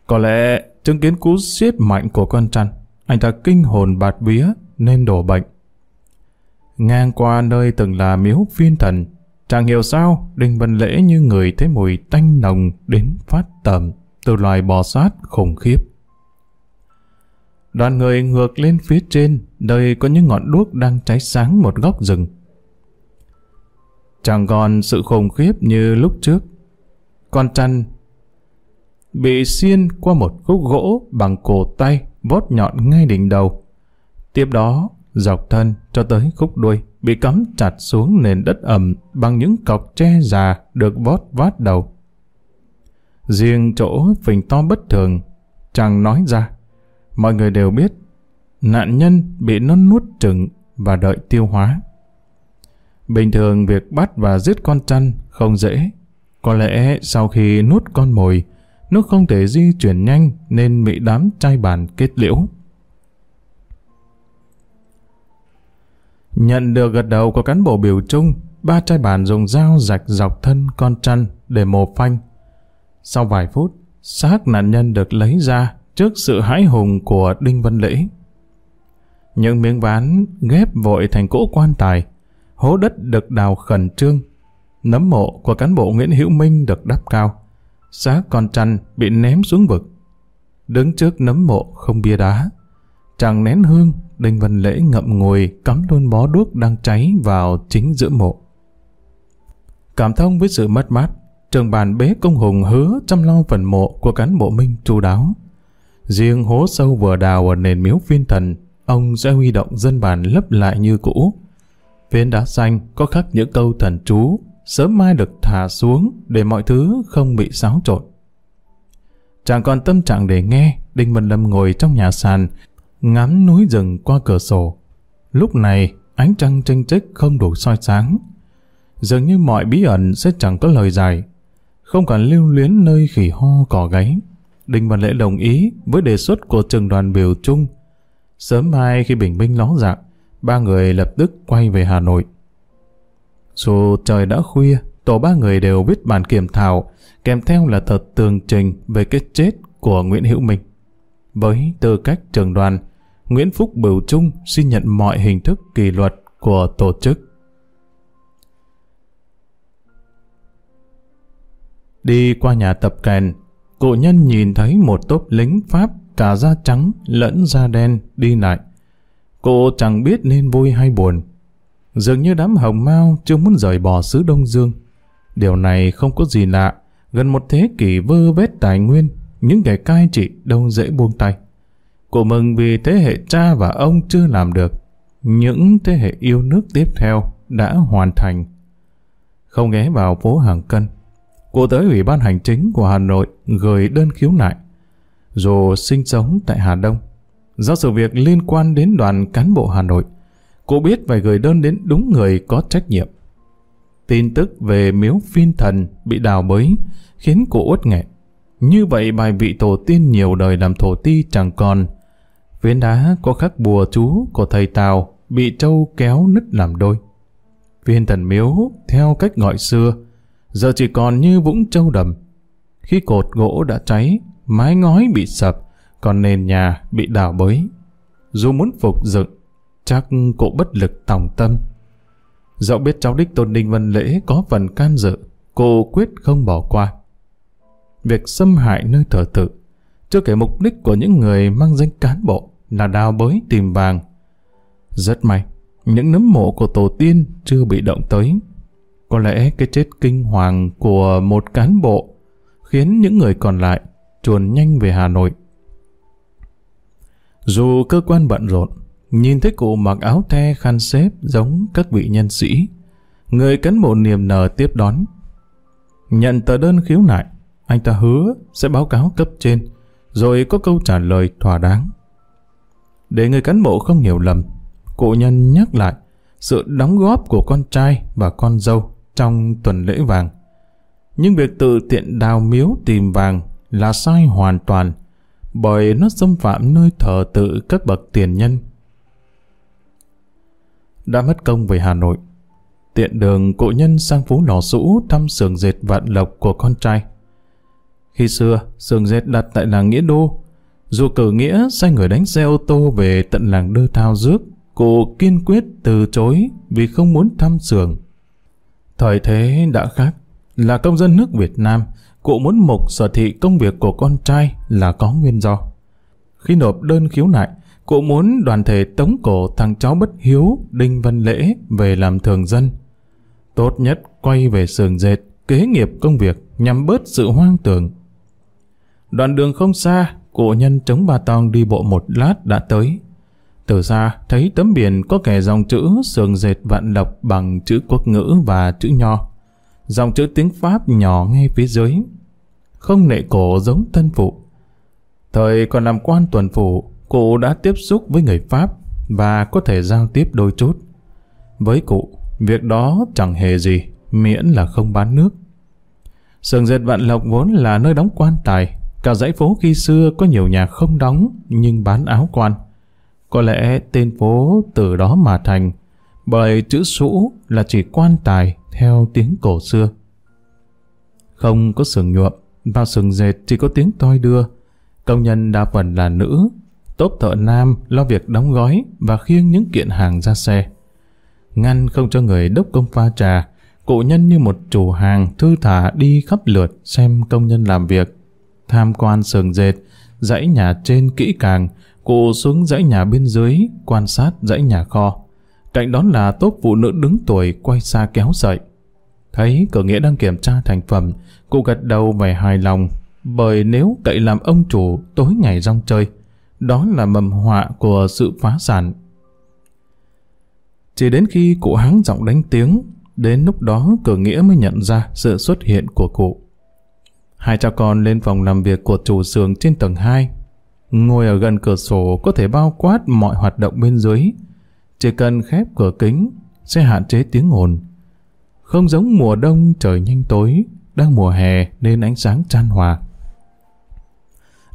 [SPEAKER 1] Có lẽ chứng kiến cú siết mạnh của con chăn, anh ta kinh hồn bạt vía nên đổ bệnh. Ngang qua nơi từng là miếu viên thần, chẳng hiểu sao Đinh Văn Lễ như người thấy mùi tanh nồng đến phát tầm từ loài bò sát khủng khiếp. Đoàn người ngược lên phía trên, nơi có những ngọn đuốc đang cháy sáng một góc rừng. Chẳng còn sự khủng khiếp như lúc trước. Con chăn bị xiên qua một khúc gỗ bằng cổ tay vót nhọn ngay đỉnh đầu. Tiếp đó, dọc thân cho tới khúc đuôi bị cắm chặt xuống nền đất ẩm bằng những cọc tre già được vót vát đầu. Riêng chỗ phình to bất thường, chàng nói ra. Mọi người đều biết nạn nhân bị nó nuốt chừng và đợi tiêu hóa. Bình thường việc bắt và giết con chăn không dễ. Có lẽ sau khi nuốt con mồi, nó không thể di chuyển nhanh nên bị đám trai bàn kết liễu. Nhận được gật đầu của cán bộ biểu trung, ba trai bàn dùng dao rạch dọc thân con chăn để mổ phanh. Sau vài phút, xác nạn nhân được lấy ra trước sự hãi hùng của Đinh Văn Lễ. Những miếng ván ghép vội thành cỗ quan tài, hố đất được đào khẩn trương, nấm mộ của cán bộ Nguyễn Hữu Minh được đắp cao, xác con chăn bị ném xuống vực. Đứng trước nấm mộ không bia đá, chẳng nén hương, Đinh Văn Lễ ngậm ngùi cắm luôn bó đuốc đang cháy vào chính giữa mộ. Cảm thông với sự mất mát, trường bàn bế công hùng hứa chăm lo phần mộ của cán bộ Minh chu đáo. Riêng hố sâu vừa đào ở nền miếu phiên thần, ông sẽ huy động dân bản lấp lại như cũ. Phiến đá xanh có khắc những câu thần chú, sớm mai được thả xuống để mọi thứ không bị xáo trộn. Chẳng còn tâm trạng để nghe, Đinh Văn Lâm ngồi trong nhà sàn, ngắm núi rừng qua cửa sổ. Lúc này, ánh trăng tranh trích không đủ soi sáng. Dường như mọi bí ẩn sẽ chẳng có lời giải. Không còn lưu luyến nơi khỉ ho cỏ gáy. Đình Văn Lễ đồng ý với đề xuất của trường đoàn biểu chung. Sớm mai khi bình minh ló dạng, ba người lập tức quay về Hà Nội. Dù trời đã khuya, tổ ba người đều viết bản kiểm thảo, kèm theo là tờ tường trình về cái chết của Nguyễn Hữu Minh. Với tư cách trường đoàn, Nguyễn Phúc Bửu Trung xin nhận mọi hình thức kỷ luật của tổ chức. Đi qua nhà tập kèn, cụ nhân nhìn thấy một tốp lính Pháp cả da trắng lẫn da đen đi lại. Cụ chẳng biết nên vui hay buồn. Dường như đám hồng mau chưa muốn rời bỏ xứ Đông Dương. Điều này không có gì lạ. Gần một thế kỷ vơ vét tài nguyên, những kẻ cai trị đâu dễ buông tay. Cụ mừng vì thế hệ cha và ông chưa làm được. Những thế hệ yêu nước tiếp theo đã hoàn thành. Không ghé vào phố Hàng Cân. Cụ tới Ủy ban Hành chính của Hà Nội gửi đơn khiếu nại. Dù sinh sống tại Hà Đông, do sự việc liên quan đến đoàn cán bộ Hà Nội, cụ biết phải gửi đơn đến đúng người có trách nhiệm. Tin tức về miếu phiên thần bị đào bới khiến cụ uất nghẹn. Như vậy bài vị tổ tiên nhiều đời làm thổ ti chẳng còn. Phiến đá có khắc bùa chú của thầy Tào bị trâu kéo nứt làm đôi. viên thần miếu theo cách gọi xưa giờ chỉ còn như vũng trâu đầm. Khi cột gỗ đã cháy, mái ngói bị sập, còn nền nhà bị đào bới. Dù muốn phục dựng, chắc cụ bất lực tòng tâm. Dẫu biết cháu đích tôn Đinh Văn Lễ có phần can dự, cô quyết không bỏ qua. Việc xâm hại nơi thờ tự, chưa kể mục đích của những người mang danh cán bộ là đào bới tìm vàng. Rất may, những nấm mộ của tổ tiên chưa bị động tới. Có lẽ cái chết kinh hoàng của một cán bộ khiến những người còn lại chuồn nhanh về Hà Nội. Dù cơ quan bận rộn, nhìn thấy cụ mặc áo the khăn xếp giống các vị nhân sĩ, người cán bộ niềm nở tiếp đón. Nhận tờ đơn khiếu nại, anh ta hứa sẽ báo cáo cấp trên, rồi có câu trả lời thỏa đáng. Để người cán bộ không hiểu lầm, cụ nhân nhắc lại sự đóng góp của con trai và con dâu trong tuần lễ vàng. Nhưng việc tự tiện đào miếu tìm vàng là sai hoàn toàn bởi nó xâm phạm nơi thờ tự các bậc tiền nhân. Đã mất công về Hà Nội, tiện đường cụ nhân sang phố lò sũ thăm sườn dệt vạn lộc của con trai. Khi xưa, sườn dệt đặt tại làng Nghĩa Đô, dù cử Nghĩa sai người đánh xe ô tô về tận làng Đơ Thao rước, cụ kiên quyết từ chối vì không muốn thăm sường. Thời thế đã khác, là công dân nước Việt Nam, cụ muốn mục sở thị công việc của con trai là có nguyên do. Khi nộp đơn khiếu nại, cụ muốn đoàn thể tống cổ thằng cháu bất hiếu Đinh Văn Lễ về làm thường dân. Tốt nhất quay về sườn dệt, kế nghiệp công việc nhằm bớt sự hoang tưởng. Đoạn đường không xa, cụ nhân chống ba tong đi bộ một lát đã tới. Từ xa, thấy tấm biển có kẻ dòng chữ sườn dệt vạn lộc bằng chữ quốc ngữ và chữ nho. Dòng chữ tiếng Pháp nhỏ ngay phía dưới. Không nệ cổ giống thân phụ. Thời còn làm quan tuần phủ, cụ đã tiếp xúc với người Pháp và có thể giao tiếp đôi chút. Với cụ, việc đó chẳng hề gì, miễn là không bán nước. Sườn dệt vạn lộc vốn là nơi đóng quan tài. Cả dãy phố khi xưa có nhiều nhà không đóng nhưng bán áo quan. Có lẽ tên phố từ đó mà thành, bởi chữ sũ là chỉ quan tài theo tiếng cổ xưa. Không có sừng nhuộm, vào sừng dệt chỉ có tiếng toi đưa. Công nhân đa phần là nữ, tốp thợ nam lo việc đóng gói và khiêng những kiện hàng ra xe. Ngăn không cho người đốc công pha trà, cụ nhân như một chủ hàng thư thả đi khắp lượt xem công nhân làm việc. Tham quan sườn dệt, dãy nhà trên kỹ càng, Cụ xuống dãy nhà bên dưới, quan sát dãy nhà kho. Cạnh đó là tốp phụ nữ đứng tuổi quay xa kéo sợi. Thấy cửa nghĩa đang kiểm tra thành phẩm, cụ gật đầu vẻ hài lòng, bởi nếu cậy làm ông chủ tối ngày rong chơi, đó là mầm họa của sự phá sản. Chỉ đến khi cụ hắng giọng đánh tiếng, Đến lúc đó cửa nghĩa mới nhận ra sự xuất hiện của cụ. Hai cha con lên phòng làm việc của chủ xưởng trên tầng 2. Ngồi ở gần cửa sổ có thể bao quát mọi hoạt động bên dưới. Chỉ cần khép cửa kính sẽ hạn chế tiếng ồn. Không giống mùa đông trời nhanh tối, đang mùa hè nên ánh sáng chan hòa.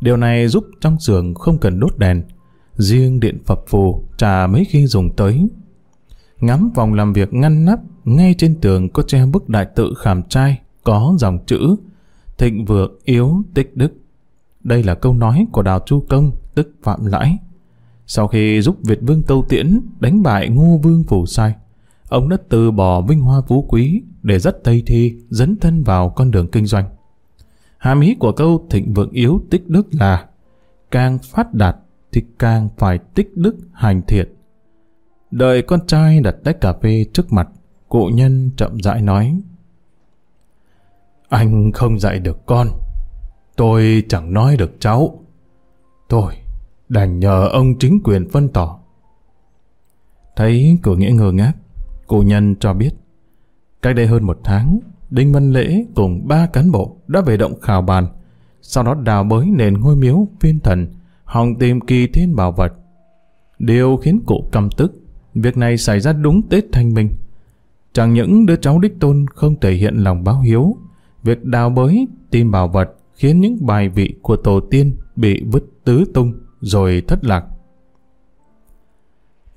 [SPEAKER 1] Điều này giúp trong xưởng không cần đốt đèn, riêng điện phập phù trà mấy khi dùng tới. Ngắm phòng làm việc ngăn nắp, ngay trên tường có treo bức đại tự khảm trai, có dòng chữ Thịnh vượng yếu tích đức. Đây là câu nói của Đào Chu Công, tức Phạm Lãi. Sau khi giúp Việt Vương Tâu Tiễn đánh bại Ngô Vương Phủ Sai, ông đã từ bỏ vinh hoa phú quý để dắt Tây Thi dấn thân vào con đường kinh doanh. Hàm ý của câu thịnh vượng yếu tích đức là càng phát đạt thì càng phải tích đức hành thiện. Đợi con trai đặt tách cà phê trước mặt, cụ nhân chậm rãi nói anh không dạy được con, tôi chẳng nói được cháu. Tôi đành nhờ ông chính quyền phân tỏ. Thấy cửa nghĩa ngơ ngác, cụ nhân cho biết cách đây hơn một tháng Đinh Văn Lễ cùng ba cán bộ đã về động khảo bàn, sau đó đào bới nền ngôi miếu viên thần, hòng tìm kỳ thiên bảo vật. Điều khiến cụ căm tức, việc này xảy ra đúng Tết Thanh Minh. Chẳng những đứa cháu đích tôn không thể hiện lòng báo hiếu, việc đào bới tìm bảo vật khiến những bài vị của tổ tiên bị vứt tứ tung rồi thất lạc.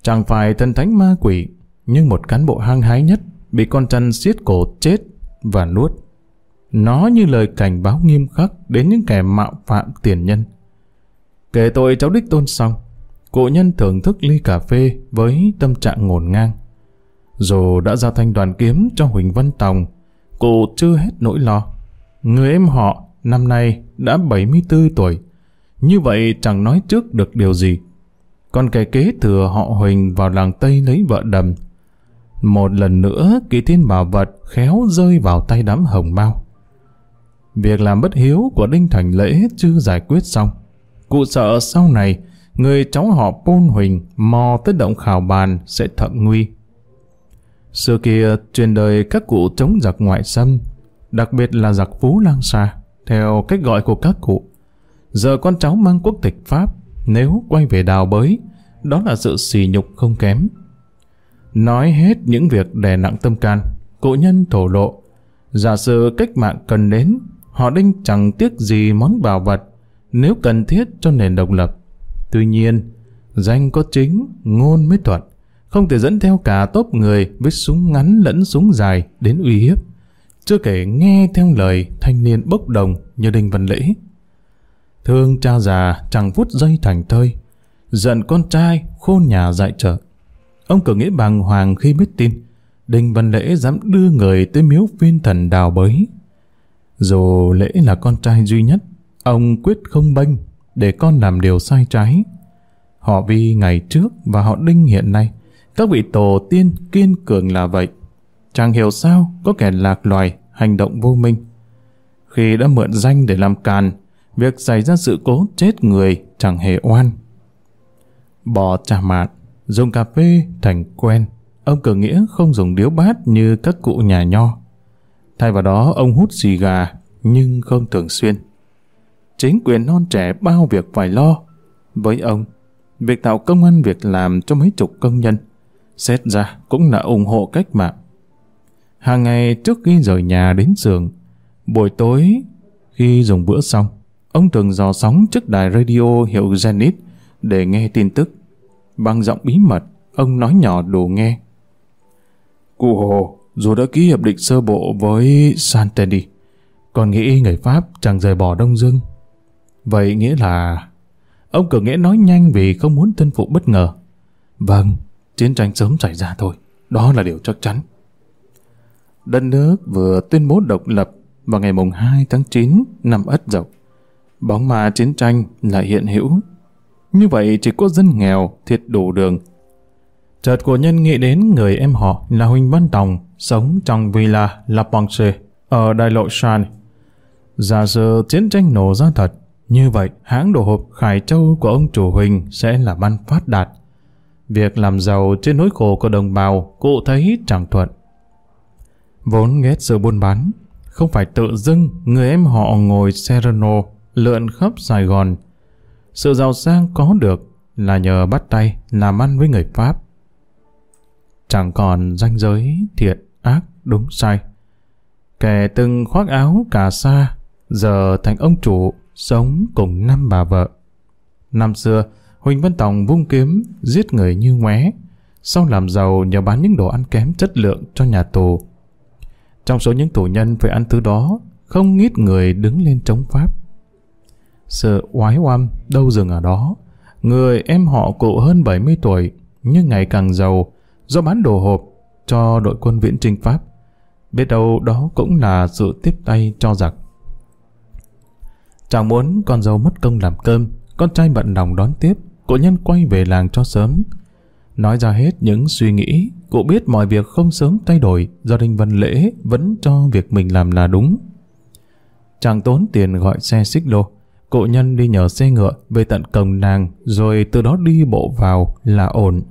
[SPEAKER 1] Chẳng phải thần thánh ma quỷ, nhưng một cán bộ hăng hái nhất bị con chăn xiết cổ chết và nuốt. Nó như lời cảnh báo nghiêm khắc đến những kẻ mạo phạm tiền nhân. Kể tội cháu đích tôn xong, cụ nhân thưởng thức ly cà phê với tâm trạng ngổn ngang. Dù đã giao thanh đoàn kiếm cho Huỳnh Văn Tòng, cụ chưa hết nỗi lo. Người em họ năm nay đã 74 tuổi, như vậy chẳng nói trước được điều gì. Còn kẻ kế thừa họ Huỳnh vào làng Tây lấy vợ đầm, một lần nữa kỳ thiên bảo vật khéo rơi vào tay đám hồng mau. Việc làm bất hiếu của Đinh Thành Lễ chưa giải quyết xong. Cụ sợ sau này người cháu họ Pôn Huỳnh mò tới động khảo bàn sẽ thận nguy. Xưa kia truyền đời các cụ chống giặc ngoại xâm, đặc biệt là giặc Phú Lang Sa, theo cách gọi của các cụ. Giờ con cháu mang quốc tịch Pháp, nếu quay về đào bới, đó là sự sỉ nhục không kém. Nói hết những việc đè nặng tâm can, cụ nhân thổ lộ. Giả sử cách mạng cần đến, họ đinh chẳng tiếc gì món bảo vật nếu cần thiết cho nền độc lập. Tuy nhiên, danh có chính, ngôn mới thuận, không thể dẫn theo cả tốp người với súng ngắn lẫn súng dài đến uy hiếp. Chưa kể nghe theo lời thanh niên bốc đồng như Đinh Văn Lễ. Thương cha già chẳng phút giây thành thơi, giận con trai khôn nhà dạy trợ. Ông cử nghĩa bàng hoàng khi biết tin, Đinh Văn Lễ dám đưa người tới miếu phiên thần đào bới. Dù Lễ là con trai duy nhất, ông quyết không bênh để con làm điều sai trái. Họ Vi ngày trước và họ Đinh hiện nay, các vị tổ tiên kiên cường là vậy. Chẳng hiểu sao có kẻ lạc loài, hành động vô minh. Khi đã mượn danh để làm càn, việc xảy ra sự cố chết người chẳng hề oan. Bỏ trà mạn, Dùng cà phê thành quen, ông cờ nghĩa không dùng điếu bát như các cụ nhà nho. Thay vào đó ông hút xì gà, nhưng không thường xuyên. Chính quyền non trẻ bao việc phải lo. Với ông, việc tạo công ăn việc làm cho mấy chục công nhân, xét ra cũng là ủng hộ cách mạng. Hàng ngày trước khi rời nhà đến giường, buổi tối khi dùng bữa xong, ông thường dò sóng trước đài radio hiệu Zenith để nghe tin tức. Bằng giọng bí mật, ông nói nhỏ đủ nghe. Cụ Hồ, dù đã ký hiệp định sơ bộ với Santendi, còn nghĩ người Pháp chẳng rời bỏ Đông Dương. Vậy nghĩa là... Ông cử nghĩa nói nhanh vì không muốn thân phụ bất ngờ. Vâng, chiến tranh sớm xảy ra thôi. Đó là điều chắc chắn. Đất nước vừa tuyên bố độc lập vào ngày mùng 2 tháng 9 năm Ất Dậu. Bóng ma chiến tranh lại hiện hữu như vậy chỉ có dân nghèo thiệt đủ đường. Chợt của nhân nghĩ đến người em họ là Huỳnh Văn Tòng sống trong Villa La Ponce ở đại lộ San. Giả sử chiến tranh nổ ra thật, như vậy hãng đồ hộp Khải Châu của ông chủ Huỳnh sẽ là ban phát đạt. Việc làm giàu trên nỗi khổ của đồng bào cụ thấy chẳng thuận. Vốn ghét sự buôn bán, không phải tự dưng người em họ ngồi xe Renault lượn khắp Sài Gòn. Sự giàu sang có được là nhờ bắt tay làm ăn với người Pháp. Chẳng còn ranh giới thiện, ác, đúng sai. Kẻ từng khoác áo cà sa, giờ thành ông chủ, sống cùng năm bà vợ. Năm xưa, Huỳnh Văn Tòng vung kiếm, giết người như ngoé, sau làm giàu nhờ bán những đồ ăn kém chất lượng cho nhà tù. Trong số những tù nhân phải ăn thứ đó, không ít người đứng lên chống Pháp. Sự oái oăm đâu dừng ở đó. Người em họ cụ hơn 70 tuổi, nhưng ngày càng giàu, do bán đồ hộp cho đội quân viễn trinh Pháp. Biết đâu đó cũng là sự tiếp tay cho giặc. Chẳng muốn con dâu mất công làm cơm, con trai bận lòng đón tiếp, cụ nhân quay về làng cho sớm. Nói ra hết những suy nghĩ, cụ biết mọi việc không sớm thay đổi do Đinh Văn Lễ vẫn cho việc mình làm là đúng. chàng tốn tiền gọi xe xích lô, cụ nhân đi nhờ xe ngựa về tận cổng nàng rồi từ đó đi bộ vào là ổn.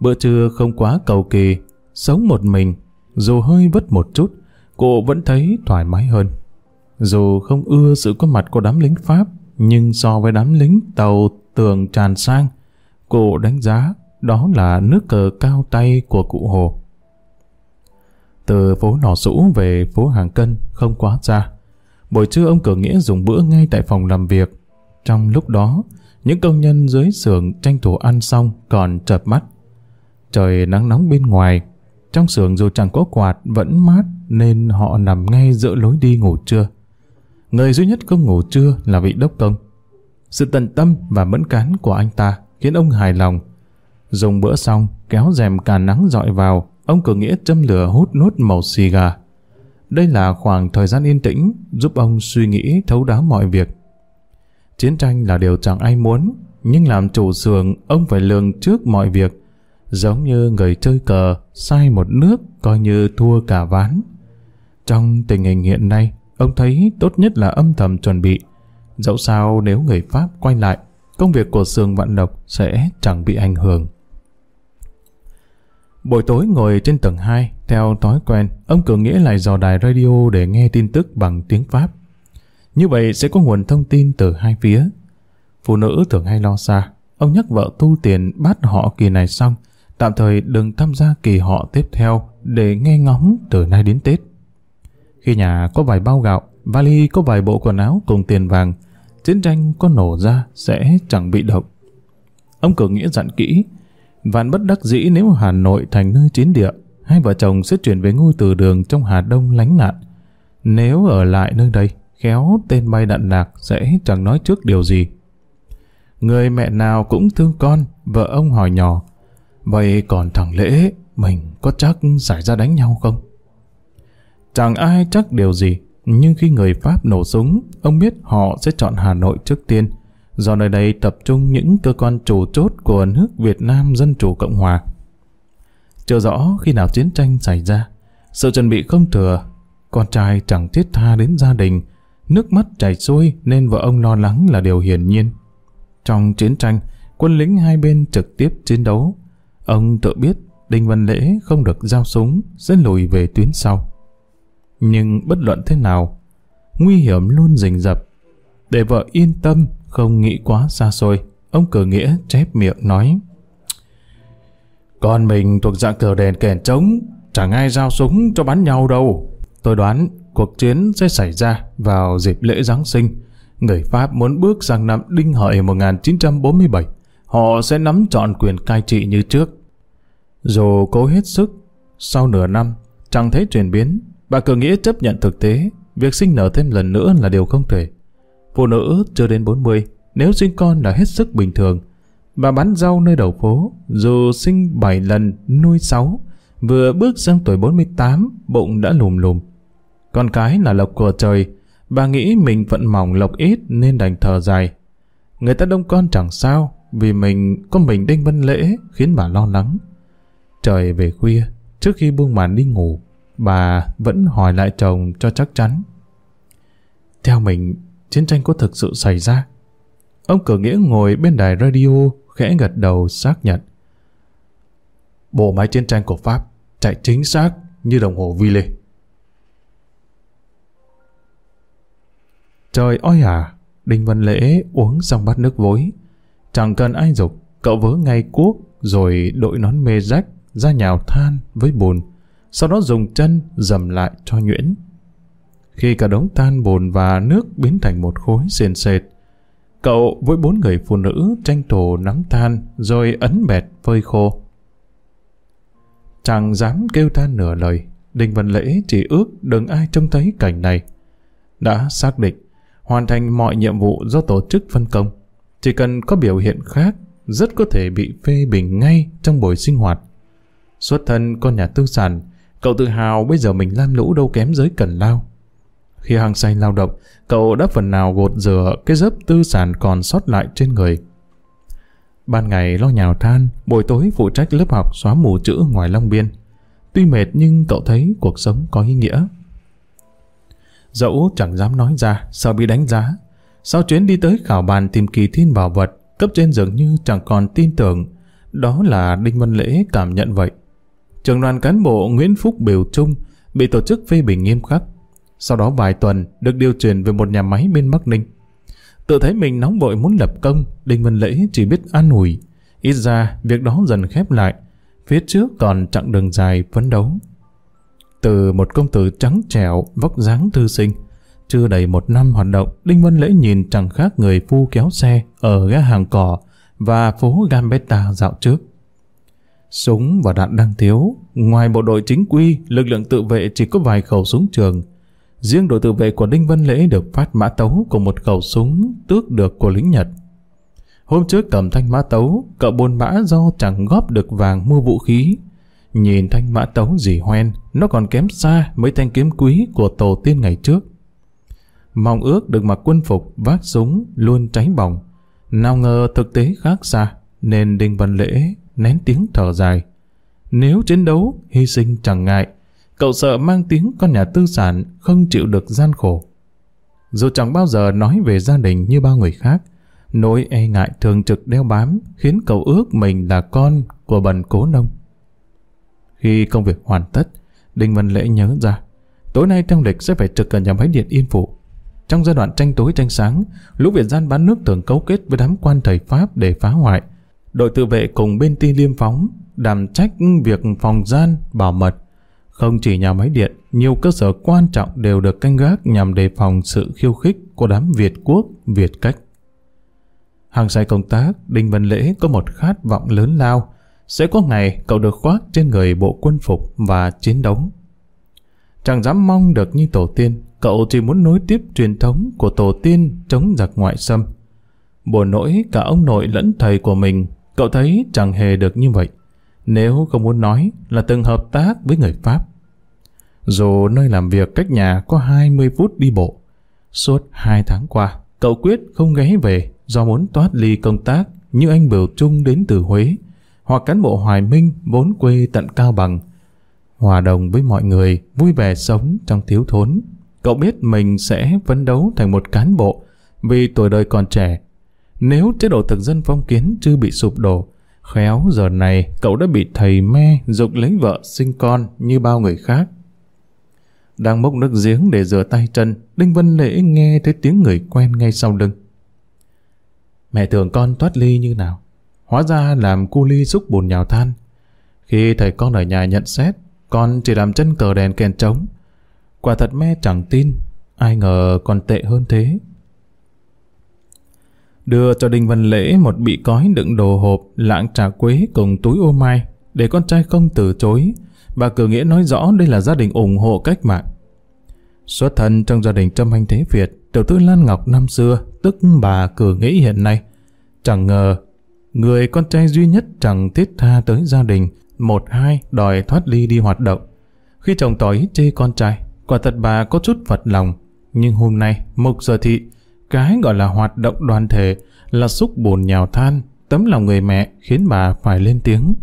[SPEAKER 1] Bữa trưa không quá cầu kỳ, sống một mình, dù hơi vất một chút, cụ vẫn thấy thoải mái hơn. Dù không ưa sự có mặt của đám lính Pháp, nhưng so với đám lính tàu tường tràn sang, cụ đánh giá đó là nước cờ cao tay của cụ Hồ. Từ phố Nò Sũ về phố Hàng Cân không quá xa. Buổi trưa ông Cửa Nghĩa dùng bữa ngay tại phòng làm việc. Trong lúc đó, những công nhân dưới xưởng tranh thủ ăn xong còn chợp mắt. Trời nắng nóng bên ngoài, trong xưởng dù chẳng có quạt vẫn mát nên họ nằm ngay giữa lối đi ngủ trưa. Người duy nhất không ngủ trưa là vị đốc công. Sự tận tâm và mẫn cán của anh ta khiến ông hài lòng. Dùng bữa xong, kéo rèm cả nắng dọi vào, ông cử nghĩa châm lửa hút nốt màu xì gà. Đây là khoảng thời gian yên tĩnh giúp ông suy nghĩ thấu đáo mọi việc. Chiến tranh là điều chẳng ai muốn, nhưng làm chủ xưởng ông phải lường trước mọi việc. Giống như người chơi cờ, sai một nước coi như thua cả ván. Trong tình hình hiện nay, ông thấy tốt nhất là âm thầm chuẩn bị. Dẫu sao nếu người Pháp quay lại, công việc của Sương vạn lộc sẽ chẳng bị ảnh hưởng. Buổi tối ngồi trên tầng 2, theo thói quen, ông Cường Nghĩa lại dò đài radio để nghe tin tức bằng tiếng Pháp. Như vậy sẽ có nguồn thông tin từ hai phía. Phụ nữ thường hay lo xa, ông nhắc vợ tu tiền bắt họ kỳ này xong, tạm thời đừng tham gia kỳ họ tiếp theo để nghe ngóng từ nay đến Tết. Khi nhà có vài bao gạo, vali có vài bộ quần áo cùng tiền vàng, chiến tranh có nổ ra sẽ chẳng bị động. Ông Cường Nghĩa dặn kỹ, Vạn bất đắc dĩ nếu Hà Nội thành nơi chiến địa, hai vợ chồng sẽ chuyển về ngôi từ đường trong Hà Đông lánh nạn. Nếu ở lại nơi đây, khéo tên bay đạn lạc sẽ chẳng nói trước điều gì. Người mẹ nào cũng thương con, vợ ông hỏi nhỏ. Vậy còn thằng Lễ, mình có chắc xảy ra đánh nhau không? Chẳng ai chắc điều gì, nhưng khi người Pháp nổ súng, ông biết họ sẽ chọn Hà Nội trước tiên do nơi đây tập trung những cơ quan chủ chốt của nước Việt Nam Dân Chủ Cộng Hòa. Chưa rõ khi nào chiến tranh xảy ra, sự chuẩn bị không thừa, con trai chẳng thiết tha đến gia đình, nước mắt chảy xuôi nên vợ ông lo lắng là điều hiển nhiên. Trong chiến tranh, quân lính hai bên trực tiếp chiến đấu. Ông tự biết Đinh Văn Lễ không được giao súng sẽ lùi về tuyến sau. Nhưng bất luận thế nào, nguy hiểm luôn rình rập. Để vợ yên tâm không nghĩ quá xa xôi, ông cử nghĩa chép miệng nói. Con mình thuộc dạng cờ đèn kèn trống, chẳng ai giao súng cho bắn nhau đâu. Tôi đoán cuộc chiến sẽ xảy ra vào dịp lễ Giáng sinh. Người Pháp muốn bước sang năm Đinh Hợi 1947, họ sẽ nắm trọn quyền cai trị như trước. Dù cố hết sức, sau nửa năm, chẳng thấy chuyển biến, bà cờ nghĩa chấp nhận thực tế, việc sinh nở thêm lần nữa là điều không thể. Phụ nữ chưa đến 40, nếu sinh con là hết sức bình thường. Bà bán rau nơi đầu phố, dù sinh 7 lần, nuôi 6, vừa bước sang tuổi 48, bụng đã lùm lùm. Con cái là lộc của trời, bà nghĩ mình vận mỏng lộc ít nên đành thờ dài. Người ta đông con chẳng sao, vì mình có mình đinh văn lễ khiến bà lo lắng. Trời về khuya, trước khi buông màn đi ngủ, bà vẫn hỏi lại chồng cho chắc chắn. Theo mình, chiến tranh có thực sự xảy ra? Ông cử nghĩa ngồi bên đài radio khẽ gật đầu xác nhận. Bộ máy chiến tranh của Pháp chạy chính xác như đồng hồ vi lê. Trời ơi à, Đinh Văn Lễ uống xong bát nước vối. Chẳng cần ai dục, cậu vớ ngay cuốc rồi đội nón mê rách ra nhào than với bùn. Sau đó dùng chân dầm lại cho nhuyễn. Khi cả đống tan bồn và nước biến thành một khối sền sệt, cậu với bốn người phụ nữ tranh thủ nắm than rồi ấn bẹt phơi khô. Chẳng dám kêu than nửa lời, Đinh Văn Lễ chỉ ước đừng ai trông thấy cảnh này. Đã xác định, hoàn thành mọi nhiệm vụ do tổ chức phân công. Chỉ cần có biểu hiện khác, rất có thể bị phê bình ngay trong buổi sinh hoạt. Xuất thân con nhà tư sản, cậu tự hào bây giờ mình lam lũ đâu kém giới cần lao. Khi hàng say lao động, cậu đã phần nào gột rửa cái dớp tư sản còn sót lại trên người. Ban ngày lo nhào than, buổi tối phụ trách lớp học xóa mù chữ ngoài Long Biên. Tuy mệt nhưng cậu thấy cuộc sống có ý nghĩa. Dẫu chẳng dám nói ra, sợ bị đánh giá. Sau chuyến đi tới khảo bàn tìm kỳ thiên bảo vật, cấp trên dường như chẳng còn tin tưởng. Đó là Đinh Văn Lễ cảm nhận vậy. Trường đoàn cán bộ Nguyễn Phúc Biểu Trung bị tổ chức phê bình nghiêm khắc. Sau đó vài tuần được điều chuyển về một nhà máy bên Bắc Ninh. Tự thấy mình nóng vội muốn lập công, Đinh Văn Lễ chỉ biết an ủi. Ít ra, việc đó dần khép lại. Phía trước còn chặng đường dài phấn đấu. Từ một công tử trắng trẻo, vóc dáng thư sinh, chưa đầy một năm hoạt động, Đinh Văn Lễ nhìn chẳng khác người phu kéo xe ở ga hàng cỏ và phố Gambetta dạo trước. Súng và đạn đang thiếu, ngoài bộ đội chính quy, lực lượng tự vệ chỉ có vài khẩu súng trường. Riêng đội tự vệ của Đinh Văn Lễ được phát mã tấu của một khẩu súng tước được của lính Nhật. Hôm trước cầm thanh mã tấu, cậu buôn mã do chẳng góp được vàng mua vũ khí. Nhìn thanh mã tấu dì hoen, nó còn kém xa mấy thanh kiếm quý của tổ tiên ngày trước. Mong ước được mặc quân phục, vác súng, luôn cháy bỏng. Nào ngờ thực tế khác xa, nên Đinh Văn Lễ nén tiếng thở dài. Nếu chiến đấu, hy sinh chẳng ngại, cậu sợ mang tiếng con nhà tư sản không chịu được gian khổ. Dù chẳng bao giờ nói về gia đình như bao người khác, nỗi e ngại thường trực đeo bám khiến cậu ước mình là con của bần cố nông. Khi công việc hoàn tất, Đinh Văn Lễ nhớ ra, tối nay trong lịch sẽ phải trực ở nhà máy điện Yên Phụ. Trong giai đoạn tranh tối tranh sáng, lũ Việt gian bán nước thường cấu kết với đám quan thầy Pháp để phá hoại. Đội tự vệ cùng bên ti liêm phóng đảm trách việc phòng gian, bảo mật. Không chỉ nhà máy điện, nhiều cơ sở quan trọng đều được canh gác nhằm đề phòng sự khiêu khích của đám Việt quốc, Việt cách. Hàng sai công tác, Đinh Văn Lễ có một khát vọng lớn lao. Sẽ có ngày cậu được khoác trên người bộ quân phục và chiến đấu. Chẳng dám mong được như tổ tiên, cậu chỉ muốn nối tiếp truyền thống của tổ tiên chống giặc ngoại xâm. Buồn nỗi cả ông nội lẫn thầy của mình, cậu thấy chẳng hề được như vậy. Nếu không muốn nói là từng hợp tác với người Pháp. Dù nơi làm việc cách nhà có 20 phút đi bộ. Suốt 2 tháng qua, cậu quyết không ghé về do muốn toát ly công tác như anh Bửu Trung đến từ Huế hoặc cán bộ Hoài Minh vốn quê tận Cao Bằng. Hòa đồng với mọi người, vui vẻ sống trong thiếu thốn. Cậu biết mình sẽ phấn đấu thành một cán bộ vì tuổi đời còn trẻ. Nếu chế độ thực dân phong kiến chưa bị sụp đổ, khéo giờ này cậu đã bị thầy me dục lấy vợ sinh con như bao người khác. Đang mốc nước giếng để rửa tay chân, Đinh Vân Lễ nghe thấy tiếng người quen ngay sau lưng. Mẹ tưởng con thoát ly như nào? Hóa ra làm cu ly xúc bùn nhào than. Khi thầy con ở nhà nhận xét, con chỉ làm chân cờ đèn kèn trống. Quả thật mẹ chẳng tin, ai ngờ còn tệ hơn thế. Đưa cho Đinh Văn Lễ một bị cói đựng đồ hộp, lạng trà quế cùng túi ô mai, để con trai không từ chối. Bà cử nghĩa nói rõ đây là gia đình ủng hộ cách mạng. Xuất thân trong gia đình Trâm Anh Thế Việt, tiểu tư Lan Ngọc năm xưa, tức bà cử nghĩa hiện nay. Chẳng ngờ, người con trai duy nhất chẳng thiết tha tới gia đình, một hai đòi thoát ly đi hoạt động. Khi chồng tỏ ý chê con trai, quả thật bà có chút phật lòng. Nhưng hôm nay, mục giờ thị, cái gọi là hoạt động đoàn thể là xúc bồn nhào than, tấm lòng người mẹ khiến bà phải lên tiếng.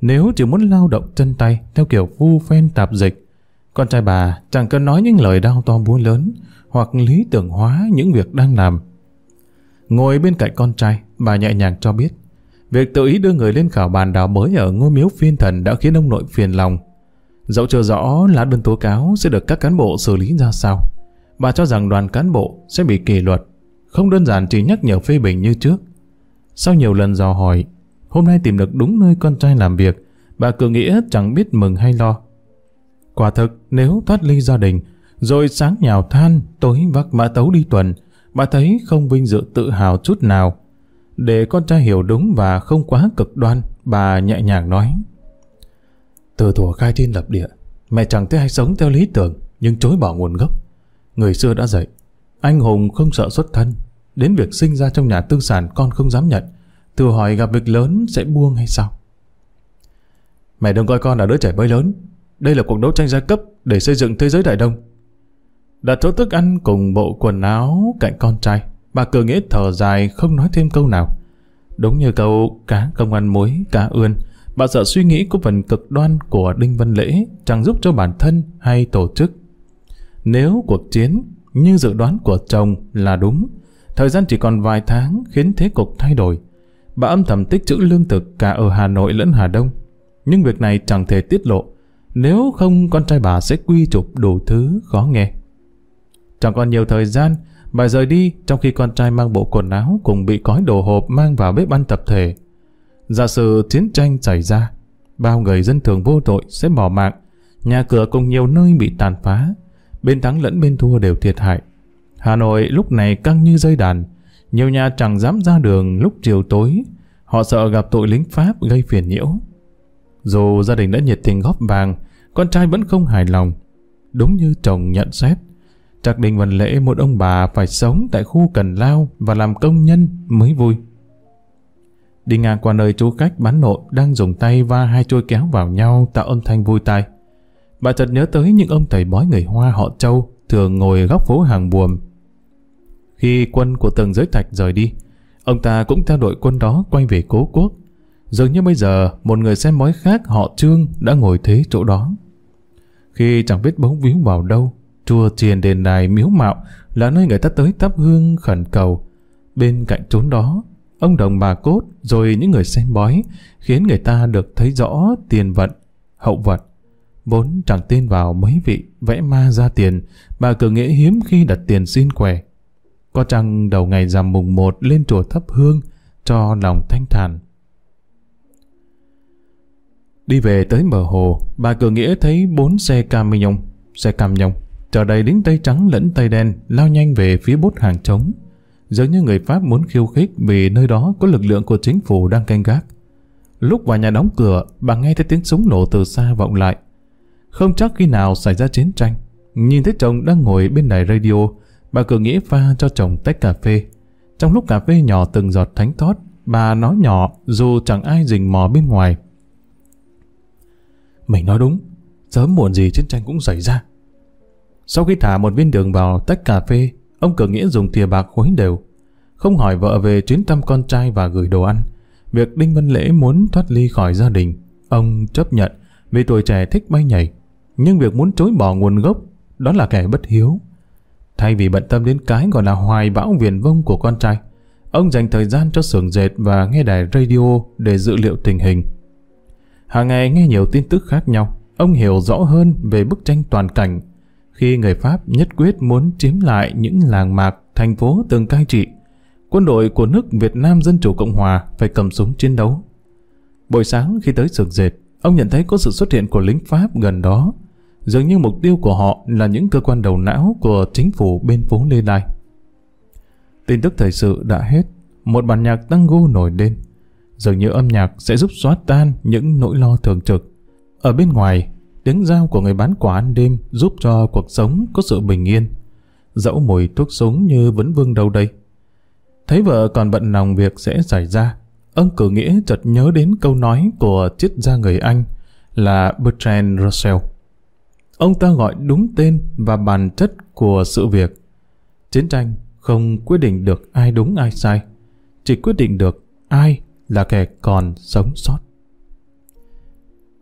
[SPEAKER 1] Nếu chỉ muốn lao động chân tay theo kiểu vu phen tạp dịch, con trai bà chẳng cần nói những lời đau to búa lớn hoặc lý tưởng hóa những việc đang làm. Ngồi bên cạnh con trai, bà nhẹ nhàng cho biết việc tự ý đưa người lên khảo bàn đào mới ở ngôi miếu phiên thần đã khiến ông nội phiền lòng. Dẫu chưa rõ lá đơn tố cáo sẽ được các cán bộ xử lý ra sao. Bà cho rằng đoàn cán bộ sẽ bị kỷ luật, không đơn giản chỉ nhắc nhở phê bình như trước. Sau nhiều lần dò hỏi, hôm nay tìm được đúng nơi con trai làm việc, bà cử nghĩa chẳng biết mừng hay lo. Quả thực, nếu thoát ly gia đình, rồi sáng nhào than, tối vác mã tấu đi tuần, bà thấy không vinh dự tự hào chút nào. Để con trai hiểu đúng và không quá cực đoan, bà nhẹ nhàng nói. Từ thuở khai thiên lập địa, mẹ chẳng thấy hay sống theo lý tưởng, nhưng chối bỏ nguồn gốc. Người xưa đã dạy, anh hùng không sợ xuất thân, đến việc sinh ra trong nhà tư sản con không dám nhận, thử hỏi gặp việc lớn sẽ buông hay sao? Mẹ đừng coi con là đứa trẻ mới lớn, đây là cuộc đấu tranh gia cấp để xây dựng thế giới đại đông. Đặt chỗ thức ăn cùng bộ quần áo cạnh con trai, bà cờ nghĩa thở dài không nói thêm câu nào. Đúng như câu cá không ăn muối, cá ươn, bà sợ suy nghĩ của phần cực đoan của Đinh Văn Lễ chẳng giúp cho bản thân hay tổ chức. Nếu cuộc chiến như dự đoán của chồng là đúng, thời gian chỉ còn vài tháng khiến thế cục thay đổi. Bà âm thầm tích trữ lương thực cả ở Hà Nội lẫn Hà Đông. Nhưng việc này chẳng thể tiết lộ, nếu không con trai bà sẽ quy chụp đủ thứ khó nghe. Chẳng còn nhiều thời gian, bà rời đi trong khi con trai mang bộ quần áo cùng bị cói đồ hộp mang vào bếp ăn tập thể. Giả sử chiến tranh xảy ra, bao người dân thường vô tội sẽ bỏ mạng, nhà cửa cùng nhiều nơi bị tàn phá, bên thắng lẫn bên thua đều thiệt hại. Hà Nội lúc này căng như dây đàn, nhiều nhà chẳng dám ra đường lúc chiều tối, họ sợ gặp tội lính Pháp gây phiền nhiễu. Dù gia đình đã nhiệt tình góp vàng, con trai vẫn không hài lòng. Đúng như chồng nhận xét, Trạc Đình Văn Lễ một ông bà phải sống tại khu Cần Lao và làm công nhân mới vui. Đi ngang qua nơi chú khách bán nộm đang dùng tay va hai trôi kéo vào nhau tạo âm thanh vui tai. Bà chợt nhớ tới những ông thầy bói người Hoa họ Châu thường ngồi góc phố hàng buồm. Khi quân của tầng giới thạch rời đi, ông ta cũng theo đội quân đó quay về cố quốc. Dường như bây giờ một người xem bói khác họ Trương đã ngồi thế chỗ đó. Khi chẳng biết bóng víu vào đâu, chùa triền đền đài miếu mạo là nơi người ta tới thắp hương khẩn cầu. Bên cạnh chốn đó, ông đồng bà cốt rồi những người xem bói khiến người ta được thấy rõ tiền vận, hậu vật Vốn chẳng tin vào mấy vị vẽ ma ra tiền, bà cử nghĩa hiếm khi đặt tiền xin quẻ. Có chăng đầu ngày rằm mùng một lên chùa thắp hương cho lòng thanh thản. Đi về tới bờ hồ, bà cử nghĩa thấy bốn xe cam nhông, xe cam nhông, chờ đầy lính tây trắng lẫn tây đen lao nhanh về phía bốt hàng trống. Giống như người Pháp muốn khiêu khích vì nơi đó có lực lượng của chính phủ đang canh gác. Lúc vào nhà đóng cửa, bà nghe thấy tiếng súng nổ từ xa vọng lại. Không chắc khi nào xảy ra chiến tranh. Nhìn thấy chồng đang ngồi bên đài radio, bà cứ nghĩ pha cho chồng tách cà phê. Trong lúc cà phê nhỏ từng giọt thánh thót, bà nói nhỏ dù chẳng ai rình mò bên ngoài. Mình nói đúng, sớm muộn gì chiến tranh cũng xảy ra. Sau khi thả một viên đường vào tách cà phê, ông cử nghĩa dùng thìa bạc khuấy đều. Không hỏi vợ về chuyến thăm con trai và gửi đồ ăn. Việc Đinh Văn Lễ muốn thoát ly khỏi gia đình, ông chấp nhận vì tuổi trẻ thích bay nhảy. Nhưng việc muốn chối bỏ nguồn gốc, đó là kẻ bất hiếu. Thay vì bận tâm đến cái gọi là hoài bão viền vông của con trai, ông dành thời gian cho xưởng dệt và nghe đài radio để dự liệu tình hình. Hàng ngày nghe nhiều tin tức khác nhau, ông hiểu rõ hơn về bức tranh toàn cảnh khi người Pháp nhất quyết muốn chiếm lại những làng mạc, thành phố từng cai trị. Quân đội của nước Việt Nam Dân Chủ Cộng Hòa phải cầm súng chiến đấu. Buổi sáng khi tới sưởng dệt, ông nhận thấy có sự xuất hiện của lính Pháp gần đó. Dường như mục tiêu của họ là những cơ quan đầu não của chính phủ bên phố Lê Lai. Tin tức thời sự đã hết, một bản nhạc tango nổi lên. Dường như âm nhạc sẽ giúp xóa tan những nỗi lo thường trực. Ở bên ngoài, tiếng giao của người bán quả ăn đêm giúp cho cuộc sống có sự bình yên. Dẫu mùi thuốc súng như vẫn vương đâu đây. Thấy vợ còn bận lòng việc sẽ xảy ra, ông cử nghĩa chợt nhớ đến câu nói của triết gia người Anh là Bertrand Russell. Ông ta gọi đúng tên và bản chất của sự việc. Chiến tranh không quyết định được ai đúng ai sai, chỉ quyết định được ai là kẻ còn sống sót.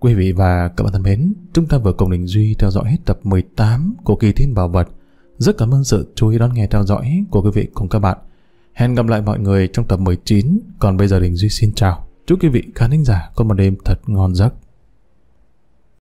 [SPEAKER 1] Quý vị và các bạn thân mến, chúng ta vừa cùng Đình Duy theo dõi hết tập 18 của kỳ thiên bảo vật. Rất cảm ơn sự chú ý đón nghe theo dõi của quý vị cùng các bạn. Hẹn gặp lại mọi người trong tập 19, còn bây giờ Đình Duy xin chào. Chúc quý vị khán thính giả có một đêm thật ngon giấc.